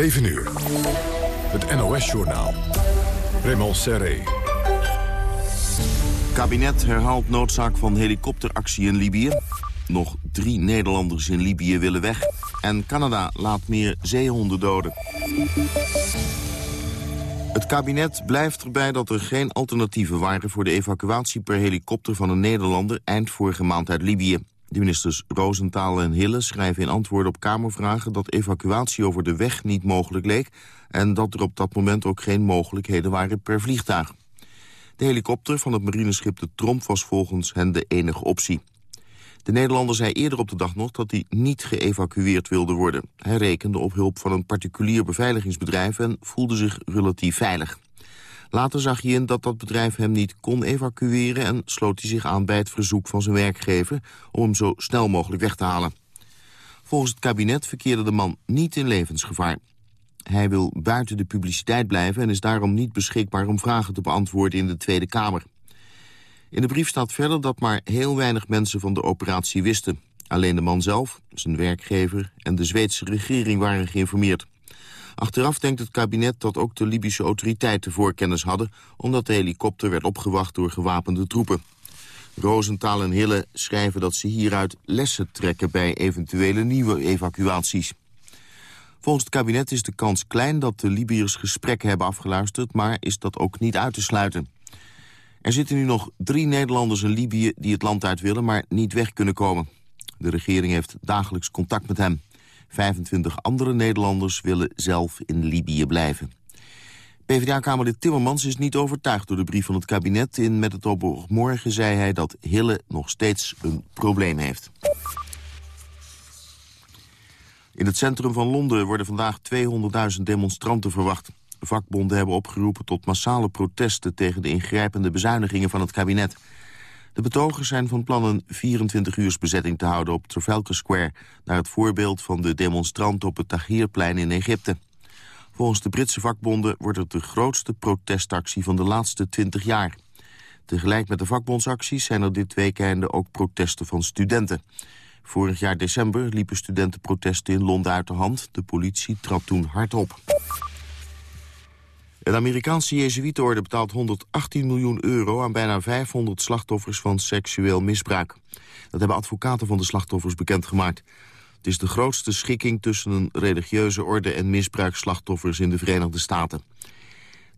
7 uur. Het NOS-journaal. Raymond Serré. Kabinet herhaalt noodzaak van helikopteractie in Libië. Nog drie Nederlanders in Libië willen weg. En Canada laat meer zeehonden doden. Het kabinet blijft erbij dat er geen alternatieven waren... voor de evacuatie per helikopter van een Nederlander eind vorige maand uit Libië. De ministers Roosentaal en Hille schrijven in antwoorden op Kamervragen... dat evacuatie over de weg niet mogelijk leek... en dat er op dat moment ook geen mogelijkheden waren per vliegtuig. De helikopter van het marineschip de Tromp was volgens hen de enige optie. De Nederlander zei eerder op de dag nog dat hij niet geëvacueerd wilde worden. Hij rekende op hulp van een particulier beveiligingsbedrijf en voelde zich relatief veilig. Later zag hij in dat dat bedrijf hem niet kon evacueren... en sloot hij zich aan bij het verzoek van zijn werkgever... om hem zo snel mogelijk weg te halen. Volgens het kabinet verkeerde de man niet in levensgevaar. Hij wil buiten de publiciteit blijven en is daarom niet beschikbaar om vragen te beantwoorden in de Tweede Kamer. In de brief staat verder dat maar heel weinig mensen van de operatie wisten. Alleen de man zelf, zijn werkgever en de Zweedse regering waren geïnformeerd. Achteraf denkt het kabinet dat ook de Libische autoriteiten voorkennis hadden... omdat de helikopter werd opgewacht door gewapende troepen. Roosentaal en Hille schrijven dat ze hieruit lessen trekken... bij eventuele nieuwe evacuaties. Volgens het kabinet is de kans klein dat de Libiërs gesprekken hebben afgeluisterd... maar is dat ook niet uit te sluiten. Er zitten nu nog drie Nederlanders in Libië die het land uit willen... maar niet weg kunnen komen. De regering heeft dagelijks contact met hem. 25 andere Nederlanders willen zelf in Libië blijven. PvdA-kamerlid Timmermans is niet overtuigd door de brief van het kabinet. In Met het op morgen zei hij dat Hille nog steeds een probleem heeft. In het centrum van Londen worden vandaag 200.000 demonstranten verwacht. Vakbonden hebben opgeroepen tot massale protesten... tegen de ingrijpende bezuinigingen van het kabinet. De betogers zijn van plan een 24 uurs bezetting te houden op Trafalgar Square... naar het voorbeeld van de demonstranten op het Tahrirplein in Egypte. Volgens de Britse vakbonden wordt het de grootste protestactie van de laatste 20 jaar. Tegelijk met de vakbondsacties zijn er dit weekende ook protesten van studenten. Vorig jaar december liepen studentenprotesten in Londen uit de hand. De politie trad toen hard op. Een Amerikaanse Jezuïetenorde betaalt 118 miljoen euro aan bijna 500 slachtoffers van seksueel misbruik. Dat hebben advocaten van de slachtoffers bekendgemaakt. Het is de grootste schikking tussen een religieuze orde en misbruikslachtoffers in de Verenigde Staten.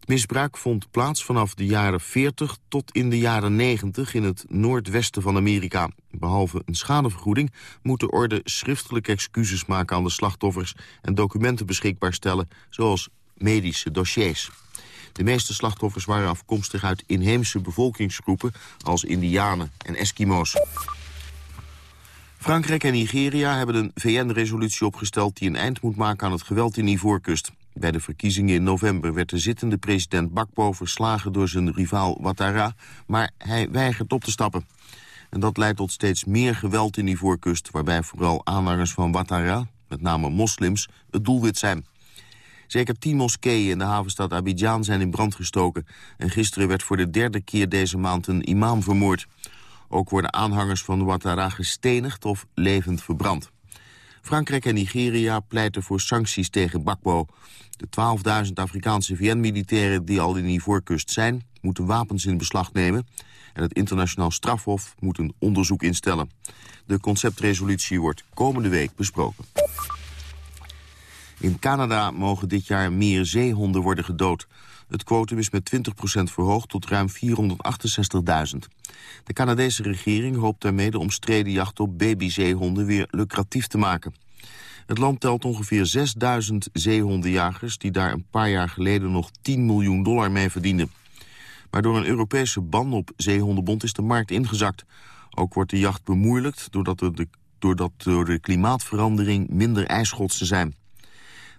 Het misbruik vond plaats vanaf de jaren 40 tot in de jaren 90 in het noordwesten van Amerika. Behalve een schadevergoeding moet de orde schriftelijke excuses maken aan de slachtoffers en documenten beschikbaar stellen, zoals medische dossiers. De meeste slachtoffers waren afkomstig uit inheemse bevolkingsgroepen als Indianen en Eskimo's. Frankrijk en Nigeria hebben een VN-resolutie opgesteld die een eind moet maken aan het geweld in Ivoorkust. Bij de verkiezingen in november werd de zittende president Bakbo verslagen door zijn rivaal Ouattara, maar hij weigert op te stappen. En dat leidt tot steeds meer geweld in Ivoorkust, waarbij vooral aanhangers van Ouattara, met name moslims, het doelwit zijn. Zeker tien moskeeën in de havenstad Abidjan zijn in brand gestoken. En gisteren werd voor de derde keer deze maand een imam vermoord. Ook worden aanhangers van Ouattara gestenigd of levend verbrand. Frankrijk en Nigeria pleiten voor sancties tegen Bakbo. De 12.000 Afrikaanse VN-militairen die al in Ivoorkust zijn... moeten wapens in beslag nemen. En het internationaal strafhof moet een onderzoek instellen. De conceptresolutie wordt komende week besproken. In Canada mogen dit jaar meer zeehonden worden gedood. Het quotum is met 20% verhoogd tot ruim 468.000. De Canadese regering hoopt daarmee de omstreden jacht op babyzeehonden weer lucratief te maken. Het land telt ongeveer 6000 zeehondenjagers... die daar een paar jaar geleden nog 10 miljoen dollar mee verdienden. Maar door een Europese ban op zeehondenbond is de markt ingezakt. Ook wordt de jacht bemoeilijkt doordat, er de, doordat door de klimaatverandering minder ijsschotsen zijn.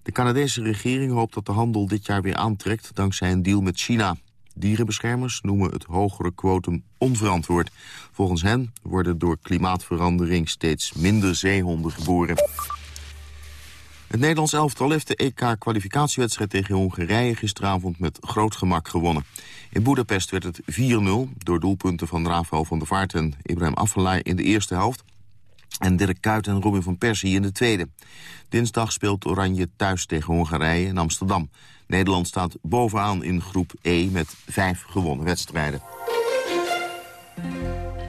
De Canadese regering hoopt dat de handel dit jaar weer aantrekt... dankzij een deal met China. Dierenbeschermers noemen het hogere quotum onverantwoord. Volgens hen worden door klimaatverandering steeds minder zeehonden geboren. Het Nederlands elftal heeft de EK-kwalificatiewedstrijd tegen Hongarije gisteravond met groot gemak gewonnen. In Boedapest werd het 4-0 door doelpunten van Rafael van der Vaart en Ibrahim Afellay in de eerste helft. En Dirk Kuyt en Robin van Persie in de tweede. Dinsdag speelt Oranje thuis tegen Hongarije in Amsterdam. Nederland staat bovenaan in groep E met vijf gewonnen wedstrijden.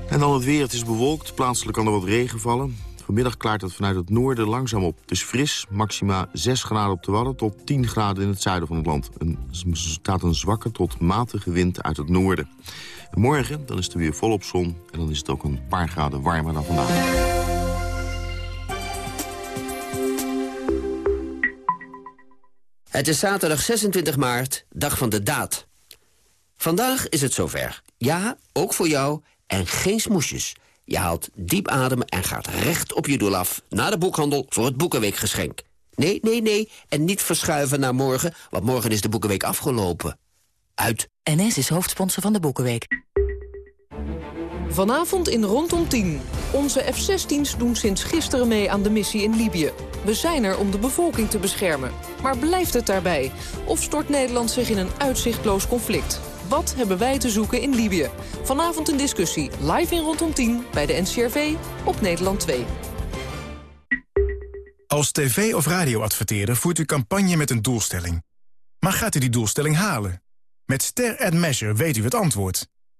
En dan het weer. Het is bewolkt. Plaatselijk kan er wat regen vallen. Vanmiddag klaart het vanuit het noorden langzaam op. Het is fris, maxima 6 graden op de Wadden tot 10 graden in het zuiden van het land. Er staat een zwakke tot matige wind uit het noorden. morgen dan is er weer volop zon en dan is het ook een paar graden warmer dan vandaag. Het is zaterdag 26 maart, dag van de daad. Vandaag is het zover. Ja, ook voor jou en geen smoesjes. Je haalt diep adem en gaat recht op je doel af... naar de boekhandel voor het Boekenweekgeschenk. Nee, nee, nee, en niet verschuiven naar morgen... want morgen is de Boekenweek afgelopen. Uit. NS is hoofdsponsor van de Boekenweek. Vanavond in Rondom 10. Onze F-16's doen sinds gisteren mee aan de missie in Libië. We zijn er om de bevolking te beschermen. Maar blijft het daarbij? Of stort Nederland zich in een uitzichtloos conflict? Wat hebben wij te zoeken in Libië? Vanavond een discussie, live in Rondom 10 bij de NCRV op Nederland 2. Als tv- of radioadverteerder voert u campagne met een doelstelling. Maar gaat u die doelstelling halen? Met Ster Ad Measure weet u het antwoord.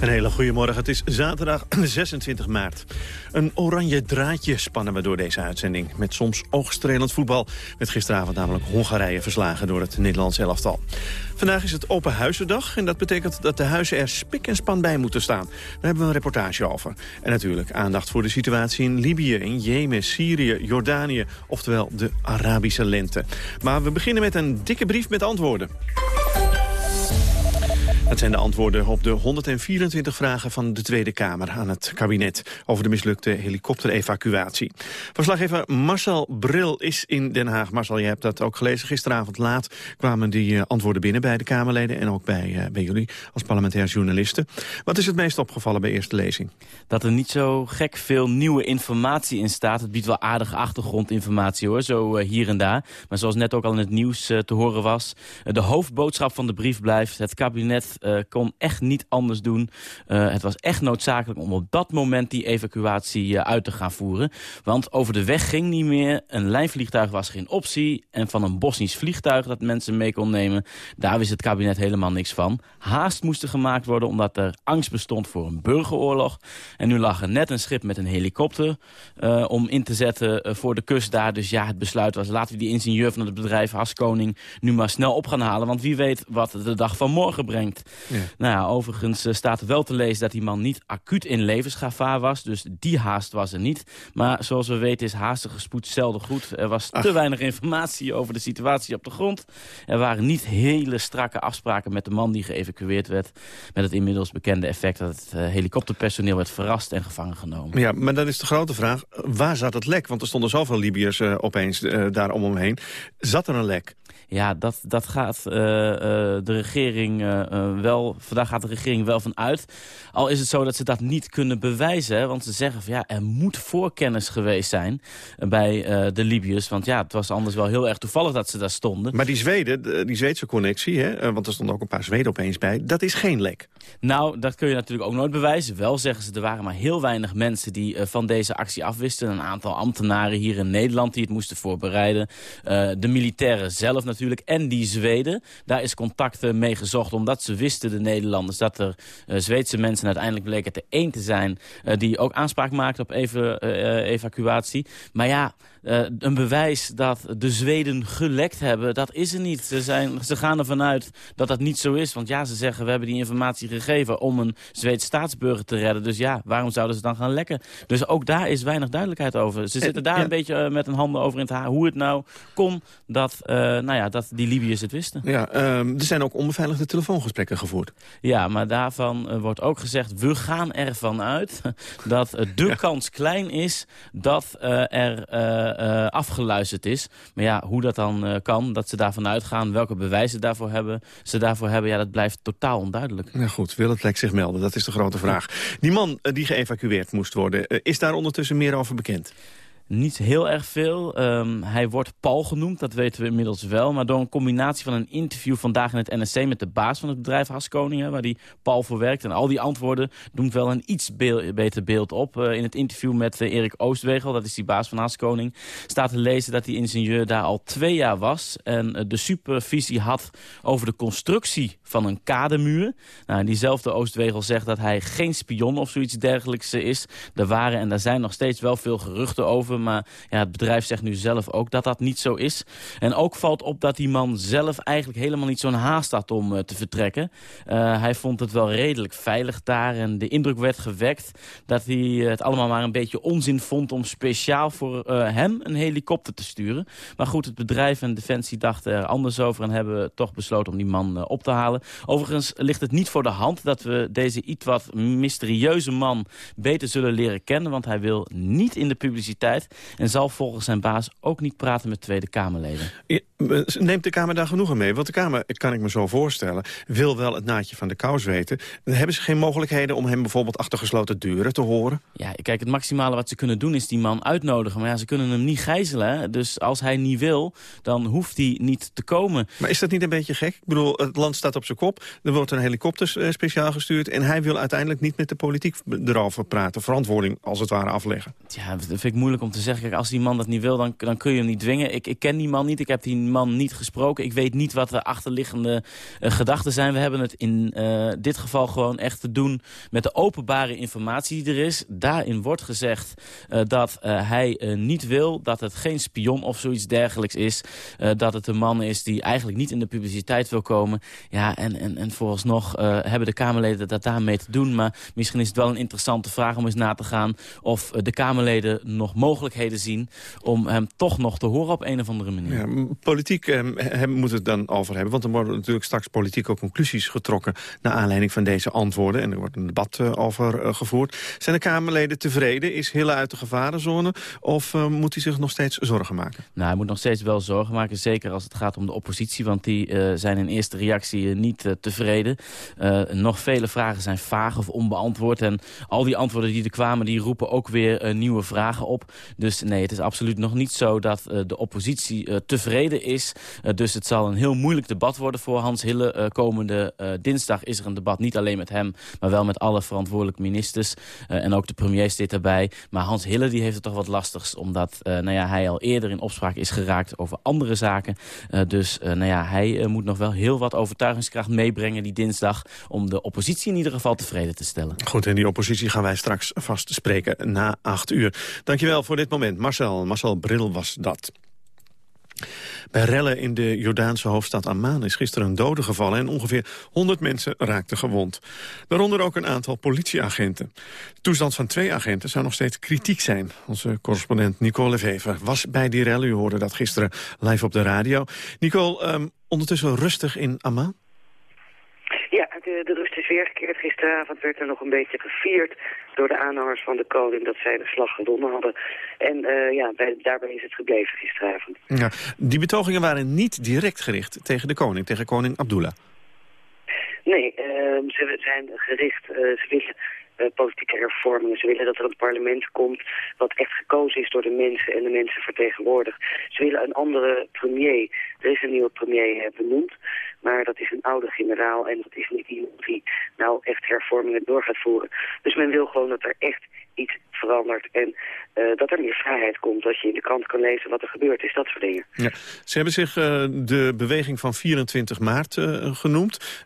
Een hele goede morgen. Het is zaterdag 26 maart. Een oranje draadje spannen we door deze uitzending. Met soms oogstrelend voetbal. Met gisteravond namelijk Hongarije verslagen door het Nederlands elftal. Vandaag is het Open Huizendag. En dat betekent dat de huizen er spik en span bij moeten staan. Daar hebben we een reportage over. En natuurlijk aandacht voor de situatie in Libië, in Jemen, Syrië, Jordanië. Oftewel de Arabische lente. Maar we beginnen met een dikke brief met antwoorden. Dat zijn de antwoorden op de 124 vragen van de Tweede Kamer aan het kabinet over de mislukte helikopterevacuatie. Verslaggever Marcel Bril is in Den Haag. Marcel, je hebt dat ook gelezen. Gisteravond laat kwamen die eh, antwoorden binnen bij de Kamerleden en ook bij, uh, bij jullie als parlementair journalisten. Wat is het meest opgevallen bij eerste lezing? Dat er niet zo gek veel nieuwe informatie in staat. Het biedt wel aardige achtergrondinformatie hoor, zo uh, hier en daar. Maar zoals net ook al in het nieuws te horen was, de hoofdboodschap van de brief blijft het kabinet uh, kon echt niet anders doen. Uh, het was echt noodzakelijk om op dat moment die evacuatie uh, uit te gaan voeren. Want over de weg ging niet meer. Een lijnvliegtuig was geen optie. En van een Bosnisch vliegtuig dat mensen mee kon nemen... daar wist het kabinet helemaal niks van. Haast moest er gemaakt worden omdat er angst bestond voor een burgeroorlog. En nu lag er net een schip met een helikopter om in te zetten voor de kust daar. Dus ja, het besluit was laten we die ingenieur van het bedrijf Haskoning nu maar snel op gaan halen. Want wie weet wat de dag van morgen brengt. Ja. Nou ja, overigens uh, staat wel te lezen dat die man niet acuut in levensgevaar was. Dus die haast was er niet. Maar zoals we weten is haastige spoed zelden goed. Er was Ach. te weinig informatie over de situatie op de grond. Er waren niet hele strakke afspraken met de man die geëvacueerd werd. Met het inmiddels bekende effect dat het uh, helikopterpersoneel werd verrast en gevangen genomen. Ja, maar dan is de grote vraag, waar zat het lek? Want er stonden zoveel Libiërs uh, opeens daar om hem heen. Zat er een lek? Ja, dat, dat gaat uh, uh, de regering uh, wel... Vandaag gaat de regering wel van uit. Al is het zo dat ze dat niet kunnen bewijzen. Hè, want ze zeggen van ja, er moet voorkennis geweest zijn bij de Libiërs. Want ja, het was anders wel heel erg toevallig dat ze daar stonden. Maar die Zweden, die Zweedse connectie, hè, want er stonden ook een paar Zweden opeens bij... dat is geen lek. Nou, dat kun je natuurlijk ook nooit bewijzen. Wel zeggen ze, er waren maar heel weinig mensen die van deze actie afwisten. Een aantal ambtenaren hier in Nederland die het moesten voorbereiden. de militairen zelf natuurlijk natuurlijk en die Zweden. Daar is contact mee gezocht omdat ze wisten, de Nederlanders... dat er uh, Zweedse mensen uiteindelijk bleken één te zijn... Uh, die ook aanspraak maakten op even, evacuatie. Maar ja, uh, een bewijs dat de Zweden gelekt hebben, dat is er niet. Ze, zijn, ze gaan ervan uit dat dat niet zo is. Want ja, ze zeggen, we hebben die informatie gegeven om een Zweeds staatsburger te redden. Dus ja, waarom zouden ze dan gaan lekken? Dus ook daar is weinig duidelijkheid over. Ze zitten daar ja. een beetje uh, met een handen over in het haar. Hoe het nou kon dat uh, nou nou ja, dat die Libiërs het wisten. Ja, ehm, er zijn ook onbeveiligde telefoongesprekken gevoerd. Ja, maar daarvan wordt ook gezegd... we gaan ervan uit dat de kans klein is dat er afgeluisterd is. Maar ja, hoe dat dan kan, dat ze daarvan uitgaan... welke bewijzen daarvoor hebben, ze daarvoor hebben... ja, dat blijft totaal onduidelijk. Ja goed, wil het lek zich melden? Dat is de grote vraag. Die man die geëvacueerd moest worden, is daar ondertussen meer over bekend? Niet heel erg veel. Ehm, hij wordt Paul genoemd, dat weten we inmiddels wel. Maar door een combinatie van een interview vandaag in het NSC... met de baas van het bedrijf Haskoning, waar die Paul voor werkt... en al die antwoorden doen wel een iets beter beeld op. Uh, in het interview met uh, Erik Oostwegel, dat is die baas van Haskoning... staat te lezen dat die ingenieur daar al twee jaar was... en uh, de supervisie had over de constructie van een kademuur. Nou, diezelfde Oostwegel zegt dat hij geen spion of zoiets dergelijks is. Er waren en daar zijn nog steeds wel veel geruchten over maar ja, het bedrijf zegt nu zelf ook dat dat niet zo is. En ook valt op dat die man zelf eigenlijk helemaal niet zo'n haast had om uh, te vertrekken. Uh, hij vond het wel redelijk veilig daar. En de indruk werd gewekt dat hij het allemaal maar een beetje onzin vond... om speciaal voor uh, hem een helikopter te sturen. Maar goed, het bedrijf en Defensie dachten er anders over... en hebben toch besloten om die man op te halen. Overigens ligt het niet voor de hand dat we deze iets wat mysterieuze man... beter zullen leren kennen, want hij wil niet in de publiciteit en zal volgens zijn baas ook niet praten met Tweede Kamerleden. neemt de Kamer daar genoegen mee? Want de Kamer, kan ik me zo voorstellen, wil wel het naadje van de kous weten. Dan hebben ze geen mogelijkheden om hem bijvoorbeeld achter gesloten deuren te horen? Ja, kijk, het maximale wat ze kunnen doen is die man uitnodigen. Maar ja, ze kunnen hem niet gijzelen. Dus als hij niet wil, dan hoeft hij niet te komen. Maar is dat niet een beetje gek? Ik bedoel, het land staat op zijn kop. Er wordt een helikopter eh, speciaal gestuurd. En hij wil uiteindelijk niet met de politiek erover praten. Verantwoording, als het ware, afleggen. Ja, dat vind ik moeilijk om te zeggen, kijk, als die man dat niet wil, dan, dan kun je hem niet dwingen. Ik, ik ken die man niet, ik heb die man niet gesproken. Ik weet niet wat de achterliggende uh, gedachten zijn. We hebben het in uh, dit geval gewoon echt te doen met de openbare informatie die er is. Daarin wordt gezegd uh, dat hij niet wil, dat het geen spion of zoiets dergelijks is. dat het een man is die eigenlijk niet in de publiciteit wil komen. Ja, en, en, en vooralsnog hebben de Kamerleden dat daarmee te doen. Maar misschien is het wel een interessante vraag om eens na te gaan of de Kamerleden nog mogelijk zien... om hem toch nog te horen op een of andere manier. Ja, politiek eh, moet het dan over hebben. Want er worden natuurlijk straks politieke conclusies getrokken... naar aanleiding van deze antwoorden. En er wordt een debat uh, over uh, gevoerd. Zijn de Kamerleden tevreden? Is Hille uit de gevarenzone? Of uh, moet hij zich nog steeds zorgen maken? Nou, hij moet nog steeds wel zorgen maken. Zeker als het gaat om de oppositie. Want die zijn in eerste reactie niet tevreden. nog vele vragen zijn vaag of onbeantwoord. En al die antwoorden die er kwamen... die roepen ook weer nieuwe vragen op. Dus nee, het is absoluut nog niet zo dat uh, de oppositie uh, tevreden is. Uh, dus het zal een heel moeilijk debat worden voor Hans Hille. komende dinsdag is er een debat, niet alleen met hem... maar wel met alle verantwoordelijke ministers. en ook de premier zit erbij. Maar Hans Hille die heeft het toch wat lastigs... omdat nou ja, hij al eerder in opspraak is geraakt over andere zaken. dus nou ja, hij moet nog wel heel wat overtuigingskracht meebrengen die dinsdag... om de oppositie in ieder geval tevreden te stellen. Goed, en die oppositie gaan wij straks vast spreken na acht uur. Dankjewel voor dit moment. Marcel, Marcel Bril was dat. Bij rellen in de Jordaanse hoofdstad Amman is gisteren een dode gevallen... en ongeveer 100 mensen raakten gewond. Daaronder ook een aantal politieagenten. De toestand van twee agenten zou nog steeds kritiek zijn. Onze correspondent Nicole Vever was bij die rellen. U hoorde dat gisteren live op de radio. Nicole, um, ondertussen rustig in Amman? Ja, de, de rust is weergekeerd. Gisteravond werd er nog een beetje gevierd door de aanhangers van de koning dat zij de slag gewonnen hadden. En uh, ja, bij, daarbij is het gebleven gisteravond. Ja, die betogingen waren niet direct gericht tegen de koning, tegen koning Abdullah. Nee, uh, ze zijn gericht, uh, ze willen uh, politieke hervormingen. Ze willen dat er een parlement komt wat echt gekozen is door de mensen en de mensen vertegenwoordigt. Ze willen een andere premier. Er is een nieuwe premier benoemd. Maar dat is een oude generaal en dat is niet iemand die nou echt hervormingen door gaat voeren. Dus men wil gewoon dat er echt iets verandert en uh, dat er meer vrijheid komt. Dat je in de krant kan lezen wat er gebeurd is, dat soort dingen. Ja. Ze hebben zich uh, de beweging van 24 maart uh, genoemd.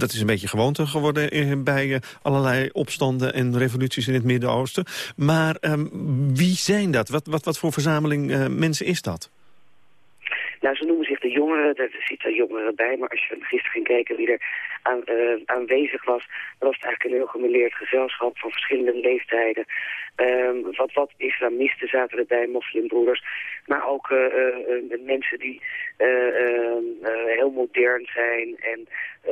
dat is een beetje gewoonte geworden bij allerlei opstanden en revoluties in het Midden-Oosten. Maar um, wie zijn dat? Wat, wat, wat voor verzameling mensen is dat? Nou, ze noemen jongeren, er zitten jongeren bij, maar als je gisteren ging kijken wie er aan, aanwezig was, dan was het eigenlijk een heel gemeleerd gezelschap van verschillende leeftijden. Ehm, wat, wat islamisten zaten erbij, moslimbroeders, maar ook mensen die ehm, heel modern zijn en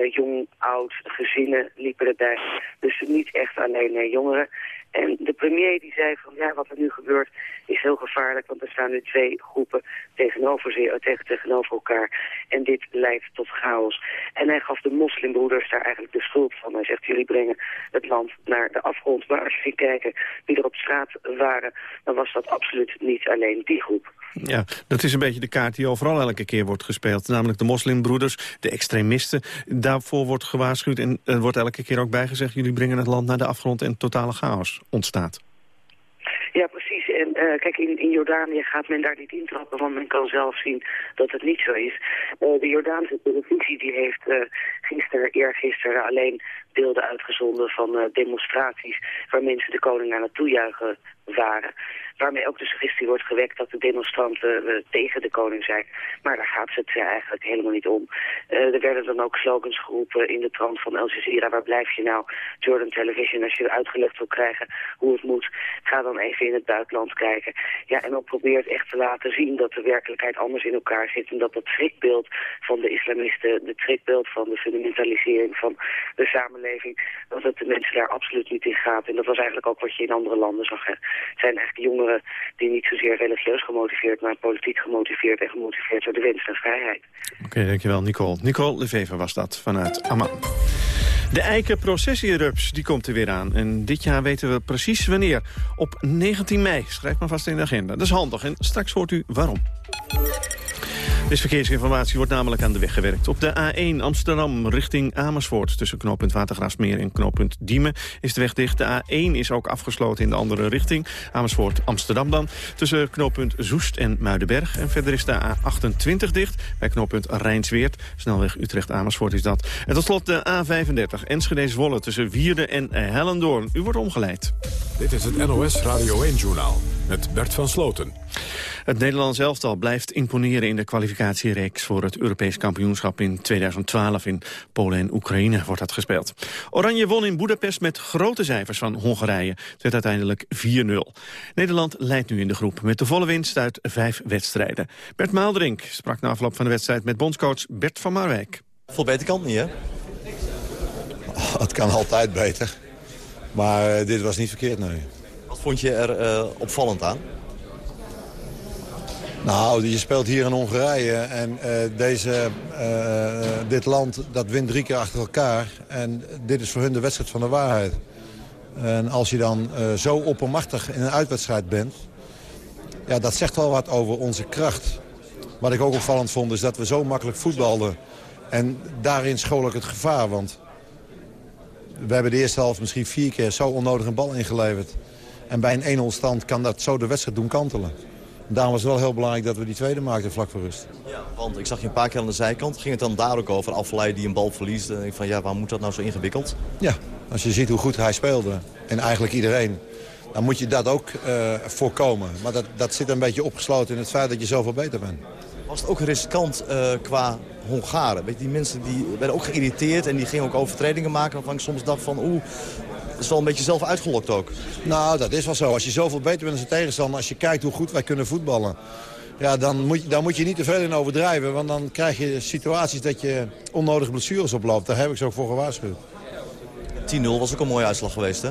jong, oud, gezinnen liepen erbij. Dus niet echt alleen jongeren. En de premier die zei van ja, wat er nu gebeurt is heel gevaarlijk, want er staan nu twee groepen tegenover, tegen, tegenover elkaar. En dit leidt tot chaos. En hij gaf de moslimbroeders daar eigenlijk de schuld van. Hij zegt, jullie brengen het land naar de afgrond. Maar als je ging kijken wie er op straat waren, dan was dat absoluut niet alleen die groep. Ja, dat is een beetje de kaart die overal elke keer wordt gespeeld. Namelijk de moslimbroeders, de extremisten. Daarvoor wordt gewaarschuwd en er wordt elke keer ook bijgezegd... jullie brengen het land naar de afgrond en totale chaos ontstaat. Ja, precies. Uh, kijk, in, in Jordanië gaat men daar niet intrappen, want men kan zelf zien dat het niet zo is. Uh, de Jordaanse televisie die heeft uh, gisteren, eergisteren alleen beelden uitgezonden van demonstraties waar mensen de koning aan het toejuichen waren. Waarmee ook de suggestie wordt gewekt dat de demonstranten tegen de koning zijn. Maar daar gaat het eigenlijk helemaal niet om. Er werden dan ook slogans geroepen in de trant van Al Jazeera. Waar blijf je nou? Jordan Television, als je uitgelegd wil krijgen hoe het moet, ga dan even in het buitenland kijken. Ja, en dan probeert echt te laten zien dat de werkelijkheid anders in elkaar zit. En dat het schrikbeeld van de islamisten, het schrikbeeld van de fundamentalisering van de samenleving, dat het de mensen daar absoluut niet in gaat. En dat was eigenlijk ook wat je in andere landen zag. Het zijn eigenlijk jongeren die niet zozeer religieus gemotiveerd, maar politiek gemotiveerd en gemotiveerd door de wens naar vrijheid. Oké, dankjewel Nicole. Nicole Lefever was dat vanuit Amman. De eikenprocessierups die komt er weer aan. En dit jaar weten we precies wanneer. Op 19 mei. Schrijf maar vast in de agenda. Dat is handig en straks hoort u waarom. Deze verkeersinformatie wordt namelijk aan de weg gewerkt. Op de A1 Amsterdam richting Amersfoort... tussen knooppunt Watergraafsmeer en knooppunt Diemen is de weg dicht. De A1 is ook afgesloten in de andere richting. Amersfoort-Amsterdam dan. Tussen knooppunt Zoest en Muidenberg. En verder is de A28 dicht bij knooppunt Rijnsweert. Snelweg Utrecht-Amersfoort is dat. En tot slot de A35 Enschede-Zwolle tussen Wierde en Hellendoorn. U wordt omgeleid. Dit is het NOS Radio 1-journaal met Bert van Sloten. Het Nederlands elftal blijft imponeren in de kwalificatiereeks... voor het Europees kampioenschap in 2012 in Polen en Oekraïne wordt dat gespeeld. Oranje won in Budapest met grote cijfers van Hongarije. Het werd uiteindelijk 4-0. Nederland leidt nu in de groep met de volle winst uit vijf wedstrijden. Bert Maalderink sprak na afloop van de wedstrijd met bondscoach Bert van Marwijk. Vol beter kan het niet, hè? het kan altijd beter. Maar uh, dit was niet verkeerd, nee. Wat vond je er uh, opvallend aan? Nou, je speelt hier in Hongarije en uh, deze, uh, dit land dat wint drie keer achter elkaar. En dit is voor hun de wedstrijd van de waarheid. En als je dan zo oppermachtig in een uitwedstrijd bent... ja, dat zegt wel wat over onze kracht. Wat ik ook opvallend vond is dat we zo makkelijk voetbalden. En daarin school ik het gevaar, want... we hebben de eerste helft misschien vier keer zo onnodig een bal ingeleverd. En bij een 1-0 stand kan dat zo de wedstrijd doen kantelen. Daarom was het wel heel belangrijk dat we die tweede maakten vlak voor rust. Ja, want ik zag je een paar keer aan de zijkant. Ging het dan daar ook over? Afleiden die een bal verliest. En ik van ja, waarom moet dat nou zo ingewikkeld? Ja, als je ziet hoe goed hij speelde. En eigenlijk iedereen. Dan moet je dat ook uh, voorkomen. Maar dat, dat zit een beetje opgesloten in het feit dat je zoveel beter bent. Was het ook riskant uh, qua Hongaren? Weet je, die mensen die werden ook geïrriteerd en die gingen ook overtredingen maken... waarvan ik soms dacht van oeh, is wel een beetje zelf uitgelokt ook. Nou, dat is wel zo. Als je zoveel beter bent dan zijn tegenstander... als je kijkt hoe goed wij kunnen voetballen... Ja, dan moet, dan moet je niet te veel in overdrijven. Want dan krijg je situaties dat je onnodige blessures oploopt. Daar heb ik ze ook voor gewaarschuwd. 10-0 was ook een mooie uitslag geweest, hè?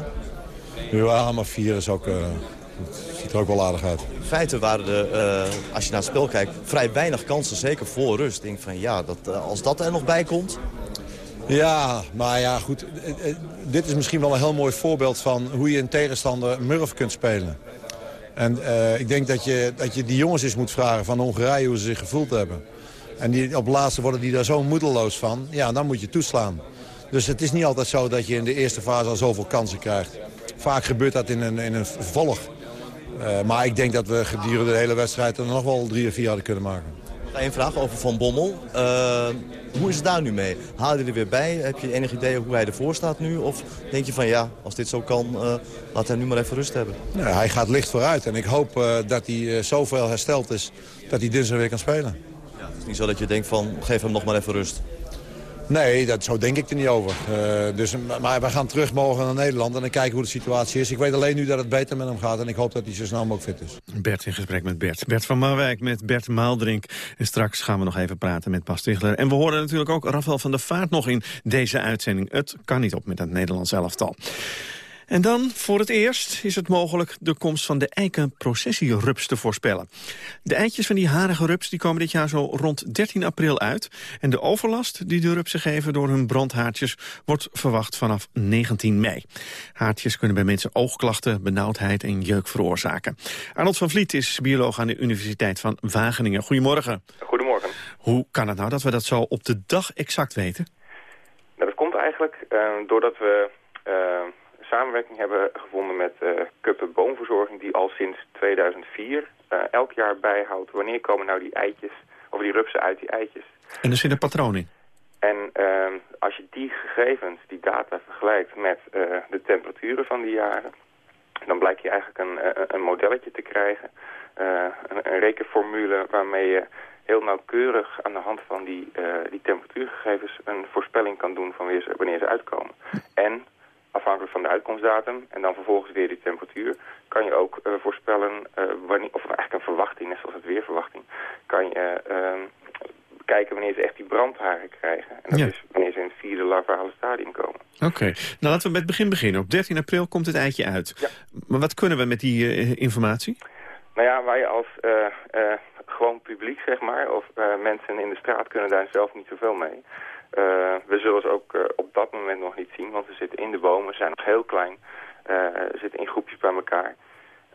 Ja, maar 4 is ook, uh, ziet er ook wel aardig uit. In feite waren er, uh, als je naar het spel kijkt, vrij weinig kansen. Zeker voor rust. Ik denk van ja, dat, uh, als dat er nog bij komt... Ja, maar ja, goed. Dit is misschien wel een heel mooi voorbeeld van hoe je een tegenstander murf kunt spelen. En uh, ik denk dat je, dat je die jongens eens moet vragen van Hongarije hoe ze zich gevoeld hebben. En die, op laatste worden die daar zo moedeloos van. Ja, dan moet je toeslaan. Dus het is niet altijd zo dat je in de eerste fase al zoveel kansen krijgt. Vaak gebeurt dat in een, in een vervolg. Maar ik denk dat we gedurende de hele wedstrijd er nog wel drie of vier hadden kunnen maken. Eén vraag over Van Bommel. Uh, hoe is het daar nu mee? Haal je er weer bij? Heb je enig idee hoe hij ervoor staat nu? Of denk je van ja, als dit zo kan, uh, laat hij nu maar even rust hebben? Nou, hij gaat licht vooruit. En ik hoop uh, dat hij zoveel hersteld is dat hij dinsdag weer kan spelen. Ja. Het is niet zo dat je denkt van, geef hem nog maar even rust. Nee, dat, zo denk ik er niet over. Uh, dus, maar we gaan terug morgen naar Nederland en dan kijken hoe de situatie is. Ik weet alleen nu dat het beter met hem gaat en ik hoop dat hij zo snel mogelijk fit is. Bert in gesprek met Bert. Bert van Marwijk met Bert Maaldrink. En straks gaan we nog even praten met Bas Stigler. En we horen natuurlijk ook Rafael van der Vaart nog in deze uitzending. Het kan niet op met het Nederlands elftal. En dan, voor het eerst, is het mogelijk de komst van de eikenprocessierups te voorspellen. De eitjes van die harige rups die komen dit jaar zo rond 13 april uit. En de overlast die de rupsen geven door hun brandhaartjes wordt verwacht vanaf 19 mei. Haartjes kunnen bij mensen oogklachten, benauwdheid en jeuk veroorzaken. Arnold van Vliet is bioloog aan de Universiteit van Wageningen. Goedemorgen. Goedemorgen. Hoe kan het nou dat we dat zo op de dag exact weten? Nou, dat komt eigenlijk uh, doordat we... Uh, samenwerking hebben gevonden met uh, Kuppe Boomverzorging... die al sinds 2004 uh, elk jaar bijhoudt wanneer komen nou die eitjes... of die rupsen uit die eitjes. En er zit een patroon in? En uh, als je die gegevens, die data vergelijkt met uh, de temperaturen van die jaren... dan blijkt je eigenlijk een, een modelletje te krijgen. Een, een, rekenformule waarmee je heel nauwkeurig aan de hand van die, die temperatuurgegevens... een voorspelling kan doen van wanneer ze uitkomen. En afhankelijk van de uitkomstdatum en dan vervolgens weer die temperatuur, kan je ook uh, voorspellen, uh, wanneer, of eigenlijk een verwachting, net zoals het weerverwachting, kan je uh, kijken wanneer ze echt die brandharen krijgen. En dat is wanneer ze in het vierde larvale stadium komen. Oké, okay. nou laten we met het begin beginnen. Op 13 april komt het eitje uit. Ja. Maar wat kunnen we met die uh, informatie? Nou ja, wij als gewoon publiek, zeg maar, of mensen in de straat kunnen daar zelf niet zoveel mee. Uh, we zullen ze ook uh, op dat moment nog niet zien, want ze zitten in de bomen, zijn nog heel klein, uh, zitten in groepjes bij elkaar.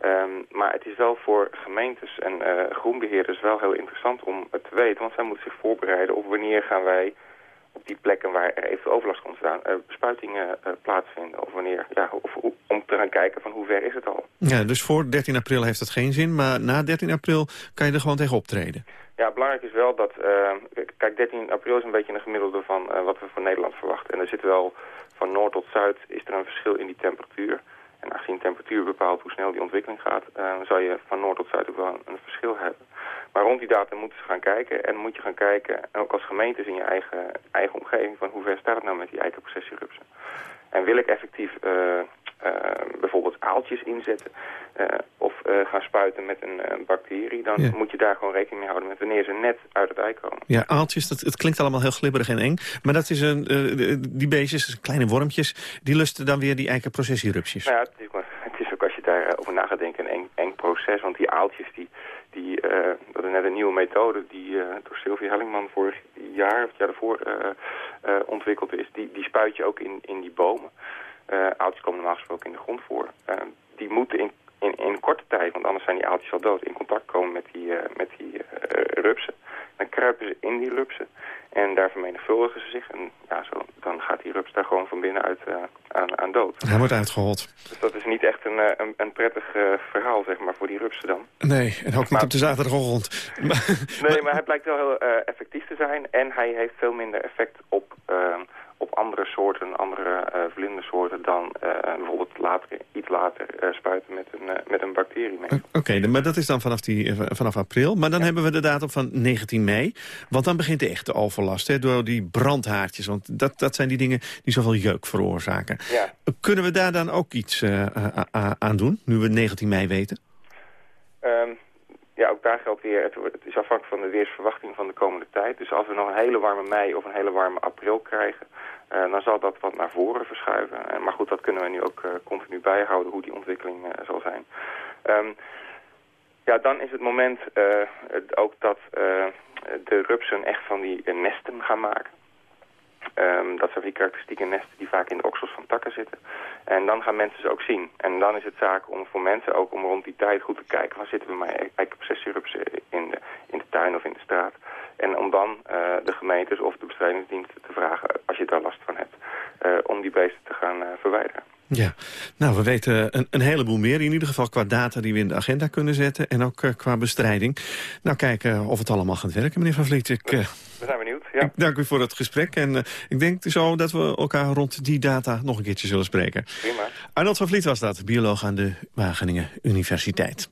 Um, maar het is wel voor gemeentes en groenbeheerders wel heel interessant om het te weten, want zij moeten zich voorbereiden op wanneer gaan wij op die plekken waar er even overlast komt staan, bespuitingen plaatsvinden. Of wanneer, ja, of, om te gaan kijken van hoe ver is het al. Ja, dus voor 13 april heeft het geen zin, maar na 13 april kan je er gewoon tegen optreden. Ja, belangrijk is wel dat... Uh, kijk, 13 april is een beetje een gemiddelde van uh, wat we van Nederland verwachten. En er zit wel van noord tot zuid is er een verschil in die temperatuur. En aangezien temperatuur bepaalt hoe snel die ontwikkeling gaat... Uh, zal je van noord tot zuid ook wel een, verschil hebben. Maar rond die data moeten ze gaan kijken. En moet je gaan kijken, en ook als gemeentes in je eigen, eigen omgeving... van hoe ver staat het nou met die eikenprocessierupsen. En wil ik effectief uh, bijvoorbeeld aaltjes inzetten uh, of gaan spuiten met een bacterie, dan ja. moet je daar gewoon rekening mee houden met wanneer ze net uit het ei komen. Ja, aaltjes, dat, het klinkt allemaal heel glibberig en eng, maar dat is een, die beestjes, kleine wormpjes, die lusten dan weer die eikenprocessierupsjes. Nou ja, het is, het is ook als je daarover na gaat denken een eng, eng proces, want die aaltjes, die, die, dat is net een nieuwe methode die door Sylvie Hellingman vorig jaar of het jaar daarvoor ontwikkeld is, die, die spuit je ook in, in die bomen. Uh, aaltjes komen normaal gesproken in de grond voor. Uh, die moeten in, in, in korte tijd, want anders zijn die aaltjes al dood, in contact komen met die, uh, met die rupsen. Dan kruipen ze in die rupsen en daar vermenigvuldigen ze zich. En ja, zo, dan gaat die rups daar gewoon van binnenuit aan, aan dood. Hij wordt uitgehold. Dus dat is niet echt een, een, een prettig verhaal, zeg maar, voor die rupsen dan. Nee, en ook niet maar, op de zaterdagochtend. nee, maar hij blijkt wel heel effectief te zijn en hij heeft veel minder effect op op andere soorten, andere uh, vlindersoorten dan uh, bijvoorbeeld later, iets later uh, spuiten met een, met een bacterie. Oké, okay, maar dat is dan vanaf, die, vanaf april. Maar dan ja. hebben we de datum van 19 mei. Want dan begint de echte overlast hè, door die brandhaartjes. Want dat, dat zijn die dingen die zoveel jeuk veroorzaken. Ja. Kunnen we daar dan ook iets aan doen, nu we 19 mei weten? Um, ja, ook daar geldt weer, het, is afhankelijk van de weersverwachting van de komende tijd. Dus als we nog een hele warme mei of een hele warme april krijgen, uh, dan zal dat wat naar voren verschuiven. Uh, maar goed, dat kunnen we nu ook uh, continu bijhouden, hoe die ontwikkeling zal zijn. Um, ja, dan is het moment ook dat de rupsen echt van die nesten gaan maken. Um, dat zijn die karakteristieke nesten die vaak in de oksels van takken zitten. En dan gaan mensen ze ook zien. En dan is het zaak om voor mensen ook om rond die tijd goed te kijken... waar zitten we maar eikenprocessierupsen in de, in de tuin of in de straat. En om dan uh, de gemeentes of de bestrijdingsdiensten te vragen, als je daar last van hebt... Uh, om die beesten te gaan uh, verwijderen. Ja, nou, we weten een, een, heleboel meer. In ieder geval qua data die we in de agenda kunnen zetten. En ook qua bestrijding. Nou, kijken of het allemaal gaat werken, meneer Van Vliet. Ik, we zijn benieuwd, ja. Ik dank u voor het gesprek. En uh, ik denk zo dat we elkaar rond die data nog een keertje zullen spreken. Prima. Arnold van Vliet was dat, bioloog aan de Wageningen Universiteit.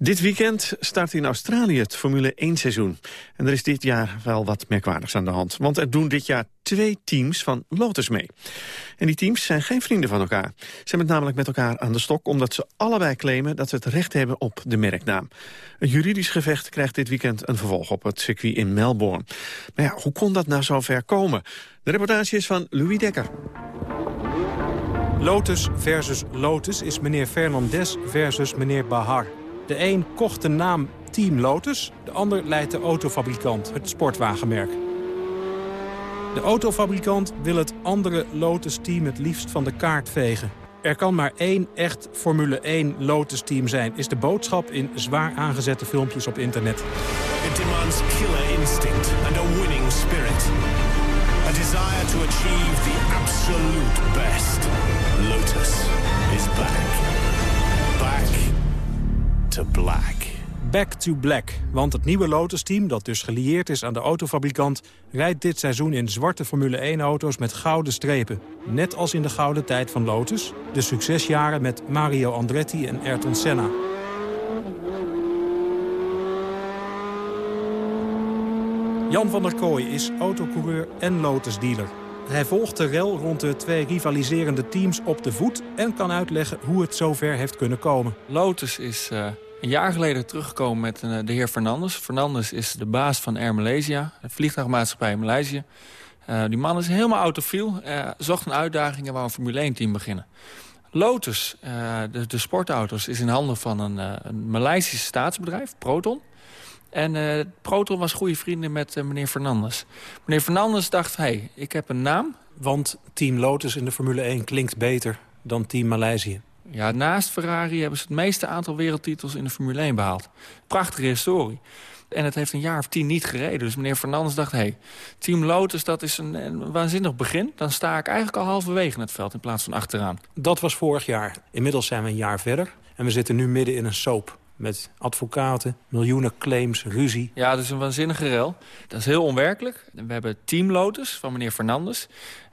Dit weekend start in Australië het Formule 1-seizoen. En er is dit jaar wel wat merkwaardigs aan de hand. Want er doen dit jaar twee teams van Lotus mee. En die teams zijn geen vrienden van elkaar. Ze hebben het namelijk met elkaar aan de stok... omdat ze allebei claimen dat ze het recht hebben op de merknaam. Een juridisch gevecht krijgt dit weekend een vervolg op het circuit in Melbourne. Maar ja, hoe kon dat nou zo ver komen? De reportage is van Louis Dekker. Lotus versus Lotus is meneer Fernandez versus meneer Bahar. De een kocht de naam Team Lotus, de ander leidt de autofabrikant, het sportwagenmerk. De autofabrikant wil het andere Lotus-team het liefst van de kaart vegen. Er kan maar één echt Formule 1 Lotus-team zijn, is de boodschap in zwaar aangezette filmpjes op internet. It demands killer instinct and a winning spirit. A desire to achieve the absolute best. Lotus is back. Back to black. Back to Black, want het nieuwe Lotus-team, dat dus gelieerd is aan de autofabrikant... rijdt dit seizoen in zwarte Formule 1-auto's met gouden strepen. Net als in de gouden tijd van Lotus, de succesjaren met Mario Andretti en Ayrton Senna. Jan van der Kooi is autocoureur en Lotus-dealer. Hij volgt de rel rond de twee rivaliserende teams op de voet... en kan uitleggen hoe het zover heeft kunnen komen. Lotus is uh, een jaar geleden teruggekomen met uh, de heer Fernandes. Fernandes is de baas van Air Malaysia, de vliegtuigmaatschappij in Maleisië. Uh, die man is helemaal autofiel, zocht een uitdaging en wou een Formule 1-team beginnen. Lotus, de, de, sportauto's, is in handen van een, een Maleisisch staatsbedrijf, Proton... En Proton was goede vrienden met meneer Fernandes. Meneer Fernandes dacht, hé, hey, ik heb een naam. Want Team Lotus in de Formule 1 klinkt beter dan Team Maleisië. Ja, naast Ferrari hebben ze het meeste aantal wereldtitels in de Formule 1 behaald. Prachtige historie. En het heeft een jaar of tien niet gereden. Dus meneer Fernandes dacht, hé, hey, Team Lotus, dat is een, een, waanzinnig begin. Dan sta ik eigenlijk al halverwege in het veld in plaats van achteraan. Dat was vorig jaar. Inmiddels zijn we een jaar verder. En we zitten nu midden in een soap. Met advocaten, miljoenen claims, ruzie. Ja, dat is een waanzinnige rel. Dat is heel onwerkelijk. We hebben Team Lotus van meneer Fernandes.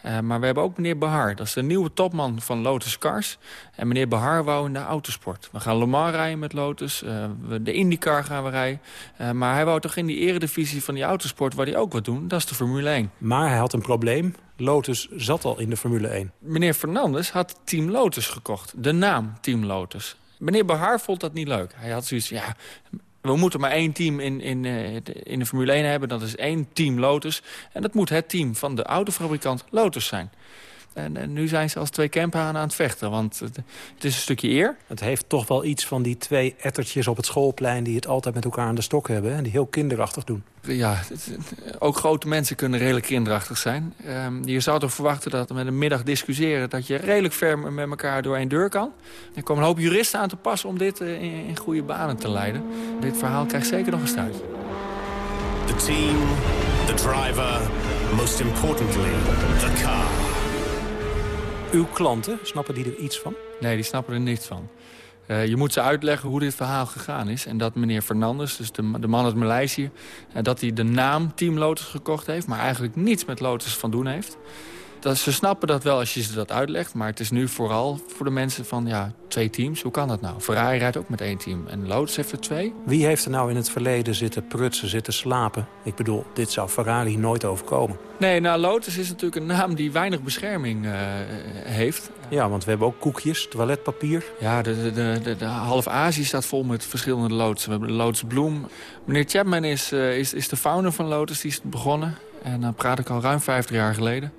Uh, maar we hebben ook meneer Behar. Dat is de nieuwe topman van Lotus Cars. En meneer Behar wou in de autosport. We gaan Le Mans rijden met Lotus. Uh, de IndyCar gaan we rijden. Uh, maar hij wou toch in die eredivisie van die autosport... waar hij ook wat doen, dat is de Formule 1. Maar hij had een probleem. Lotus zat al in de Formule 1. Meneer Fernandes had Team Lotus gekocht. De naam Team Lotus. Meneer Behar vond dat niet leuk. Hij had zoiets ja, we moeten maar één team in, in, in de Formule 1 hebben. Dat is één team Lotus. En dat moet het team van de autofabrikant Lotus zijn. En, en, nu zijn ze als twee campanen aan het vechten. Want het, het, is een stukje eer. Het heeft toch wel iets van die twee ettertjes op het schoolplein... die het altijd met elkaar aan de stok hebben. En die heel kinderachtig doen. Ja, het, ook grote mensen kunnen redelijk kinderachtig zijn. Um, je zou toch verwachten dat met een middag discussiëren... dat je redelijk ver met elkaar door één deur kan. Er komen een hoop juristen aan te passen om dit in, in goede banen te leiden. Dit verhaal krijgt zeker nog een stuit. The team, the driver, most importantly, the car. Uw klanten, snappen die er iets van? Nee, die snappen er niets van. Uh, je moet ze uitleggen hoe dit verhaal gegaan is. En dat meneer Fernandes, dus de, de man uit Maleisië... Uh, dat hij de naam Team Lotus gekocht heeft... maar eigenlijk niets met Lotus van doen heeft. Dat, ze snappen dat wel als je ze dat uitlegt. Maar het is nu vooral voor de mensen van ja, twee teams. Hoe kan dat nou? Ferrari rijdt ook met één team. En Lotus heeft er twee. Wie heeft er nou in het verleden zitten prutsen, zitten slapen? Ik bedoel, dit zou Ferrari nooit overkomen. Nee, nou Lotus is natuurlijk een naam die weinig bescherming uh, heeft. Ja, want we hebben ook koekjes, toiletpapier. Ja, de, de, de, de half Azië staat vol met verschillende Lotus. We hebben Lotus Bloem. Meneer Chapman is, uh, is, is de founder van Lotus, die is begonnen. En dan praat ik al ruim 50 jaar geleden.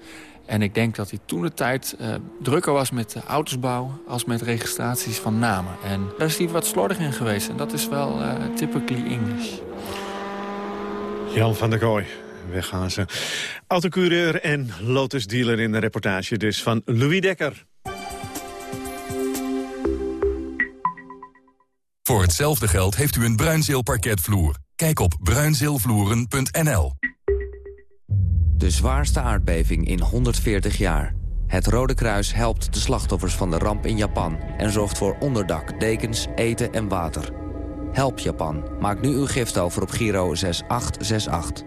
En ik denk dat hij toen de tijd uh, drukker was met autosbouw als met registraties van namen. En daar is hij wat slordig in geweest. En dat is wel uh, typically English. Jan van der Kooi. Gaan ze. Autocoureur en Lotus-dealer in de reportage dus van Louis Dekker. Voor hetzelfde geld heeft u een Bruinzeel parketvloer. Kijk op bruinzeelvloeren.nl. De zwaarste aardbeving in 140 jaar. Het Rode Kruis helpt de slachtoffers van de ramp in Japan... en zorgt voor onderdak, dekens, eten en water. Help Japan. Maak nu uw gift over op Giro 6868.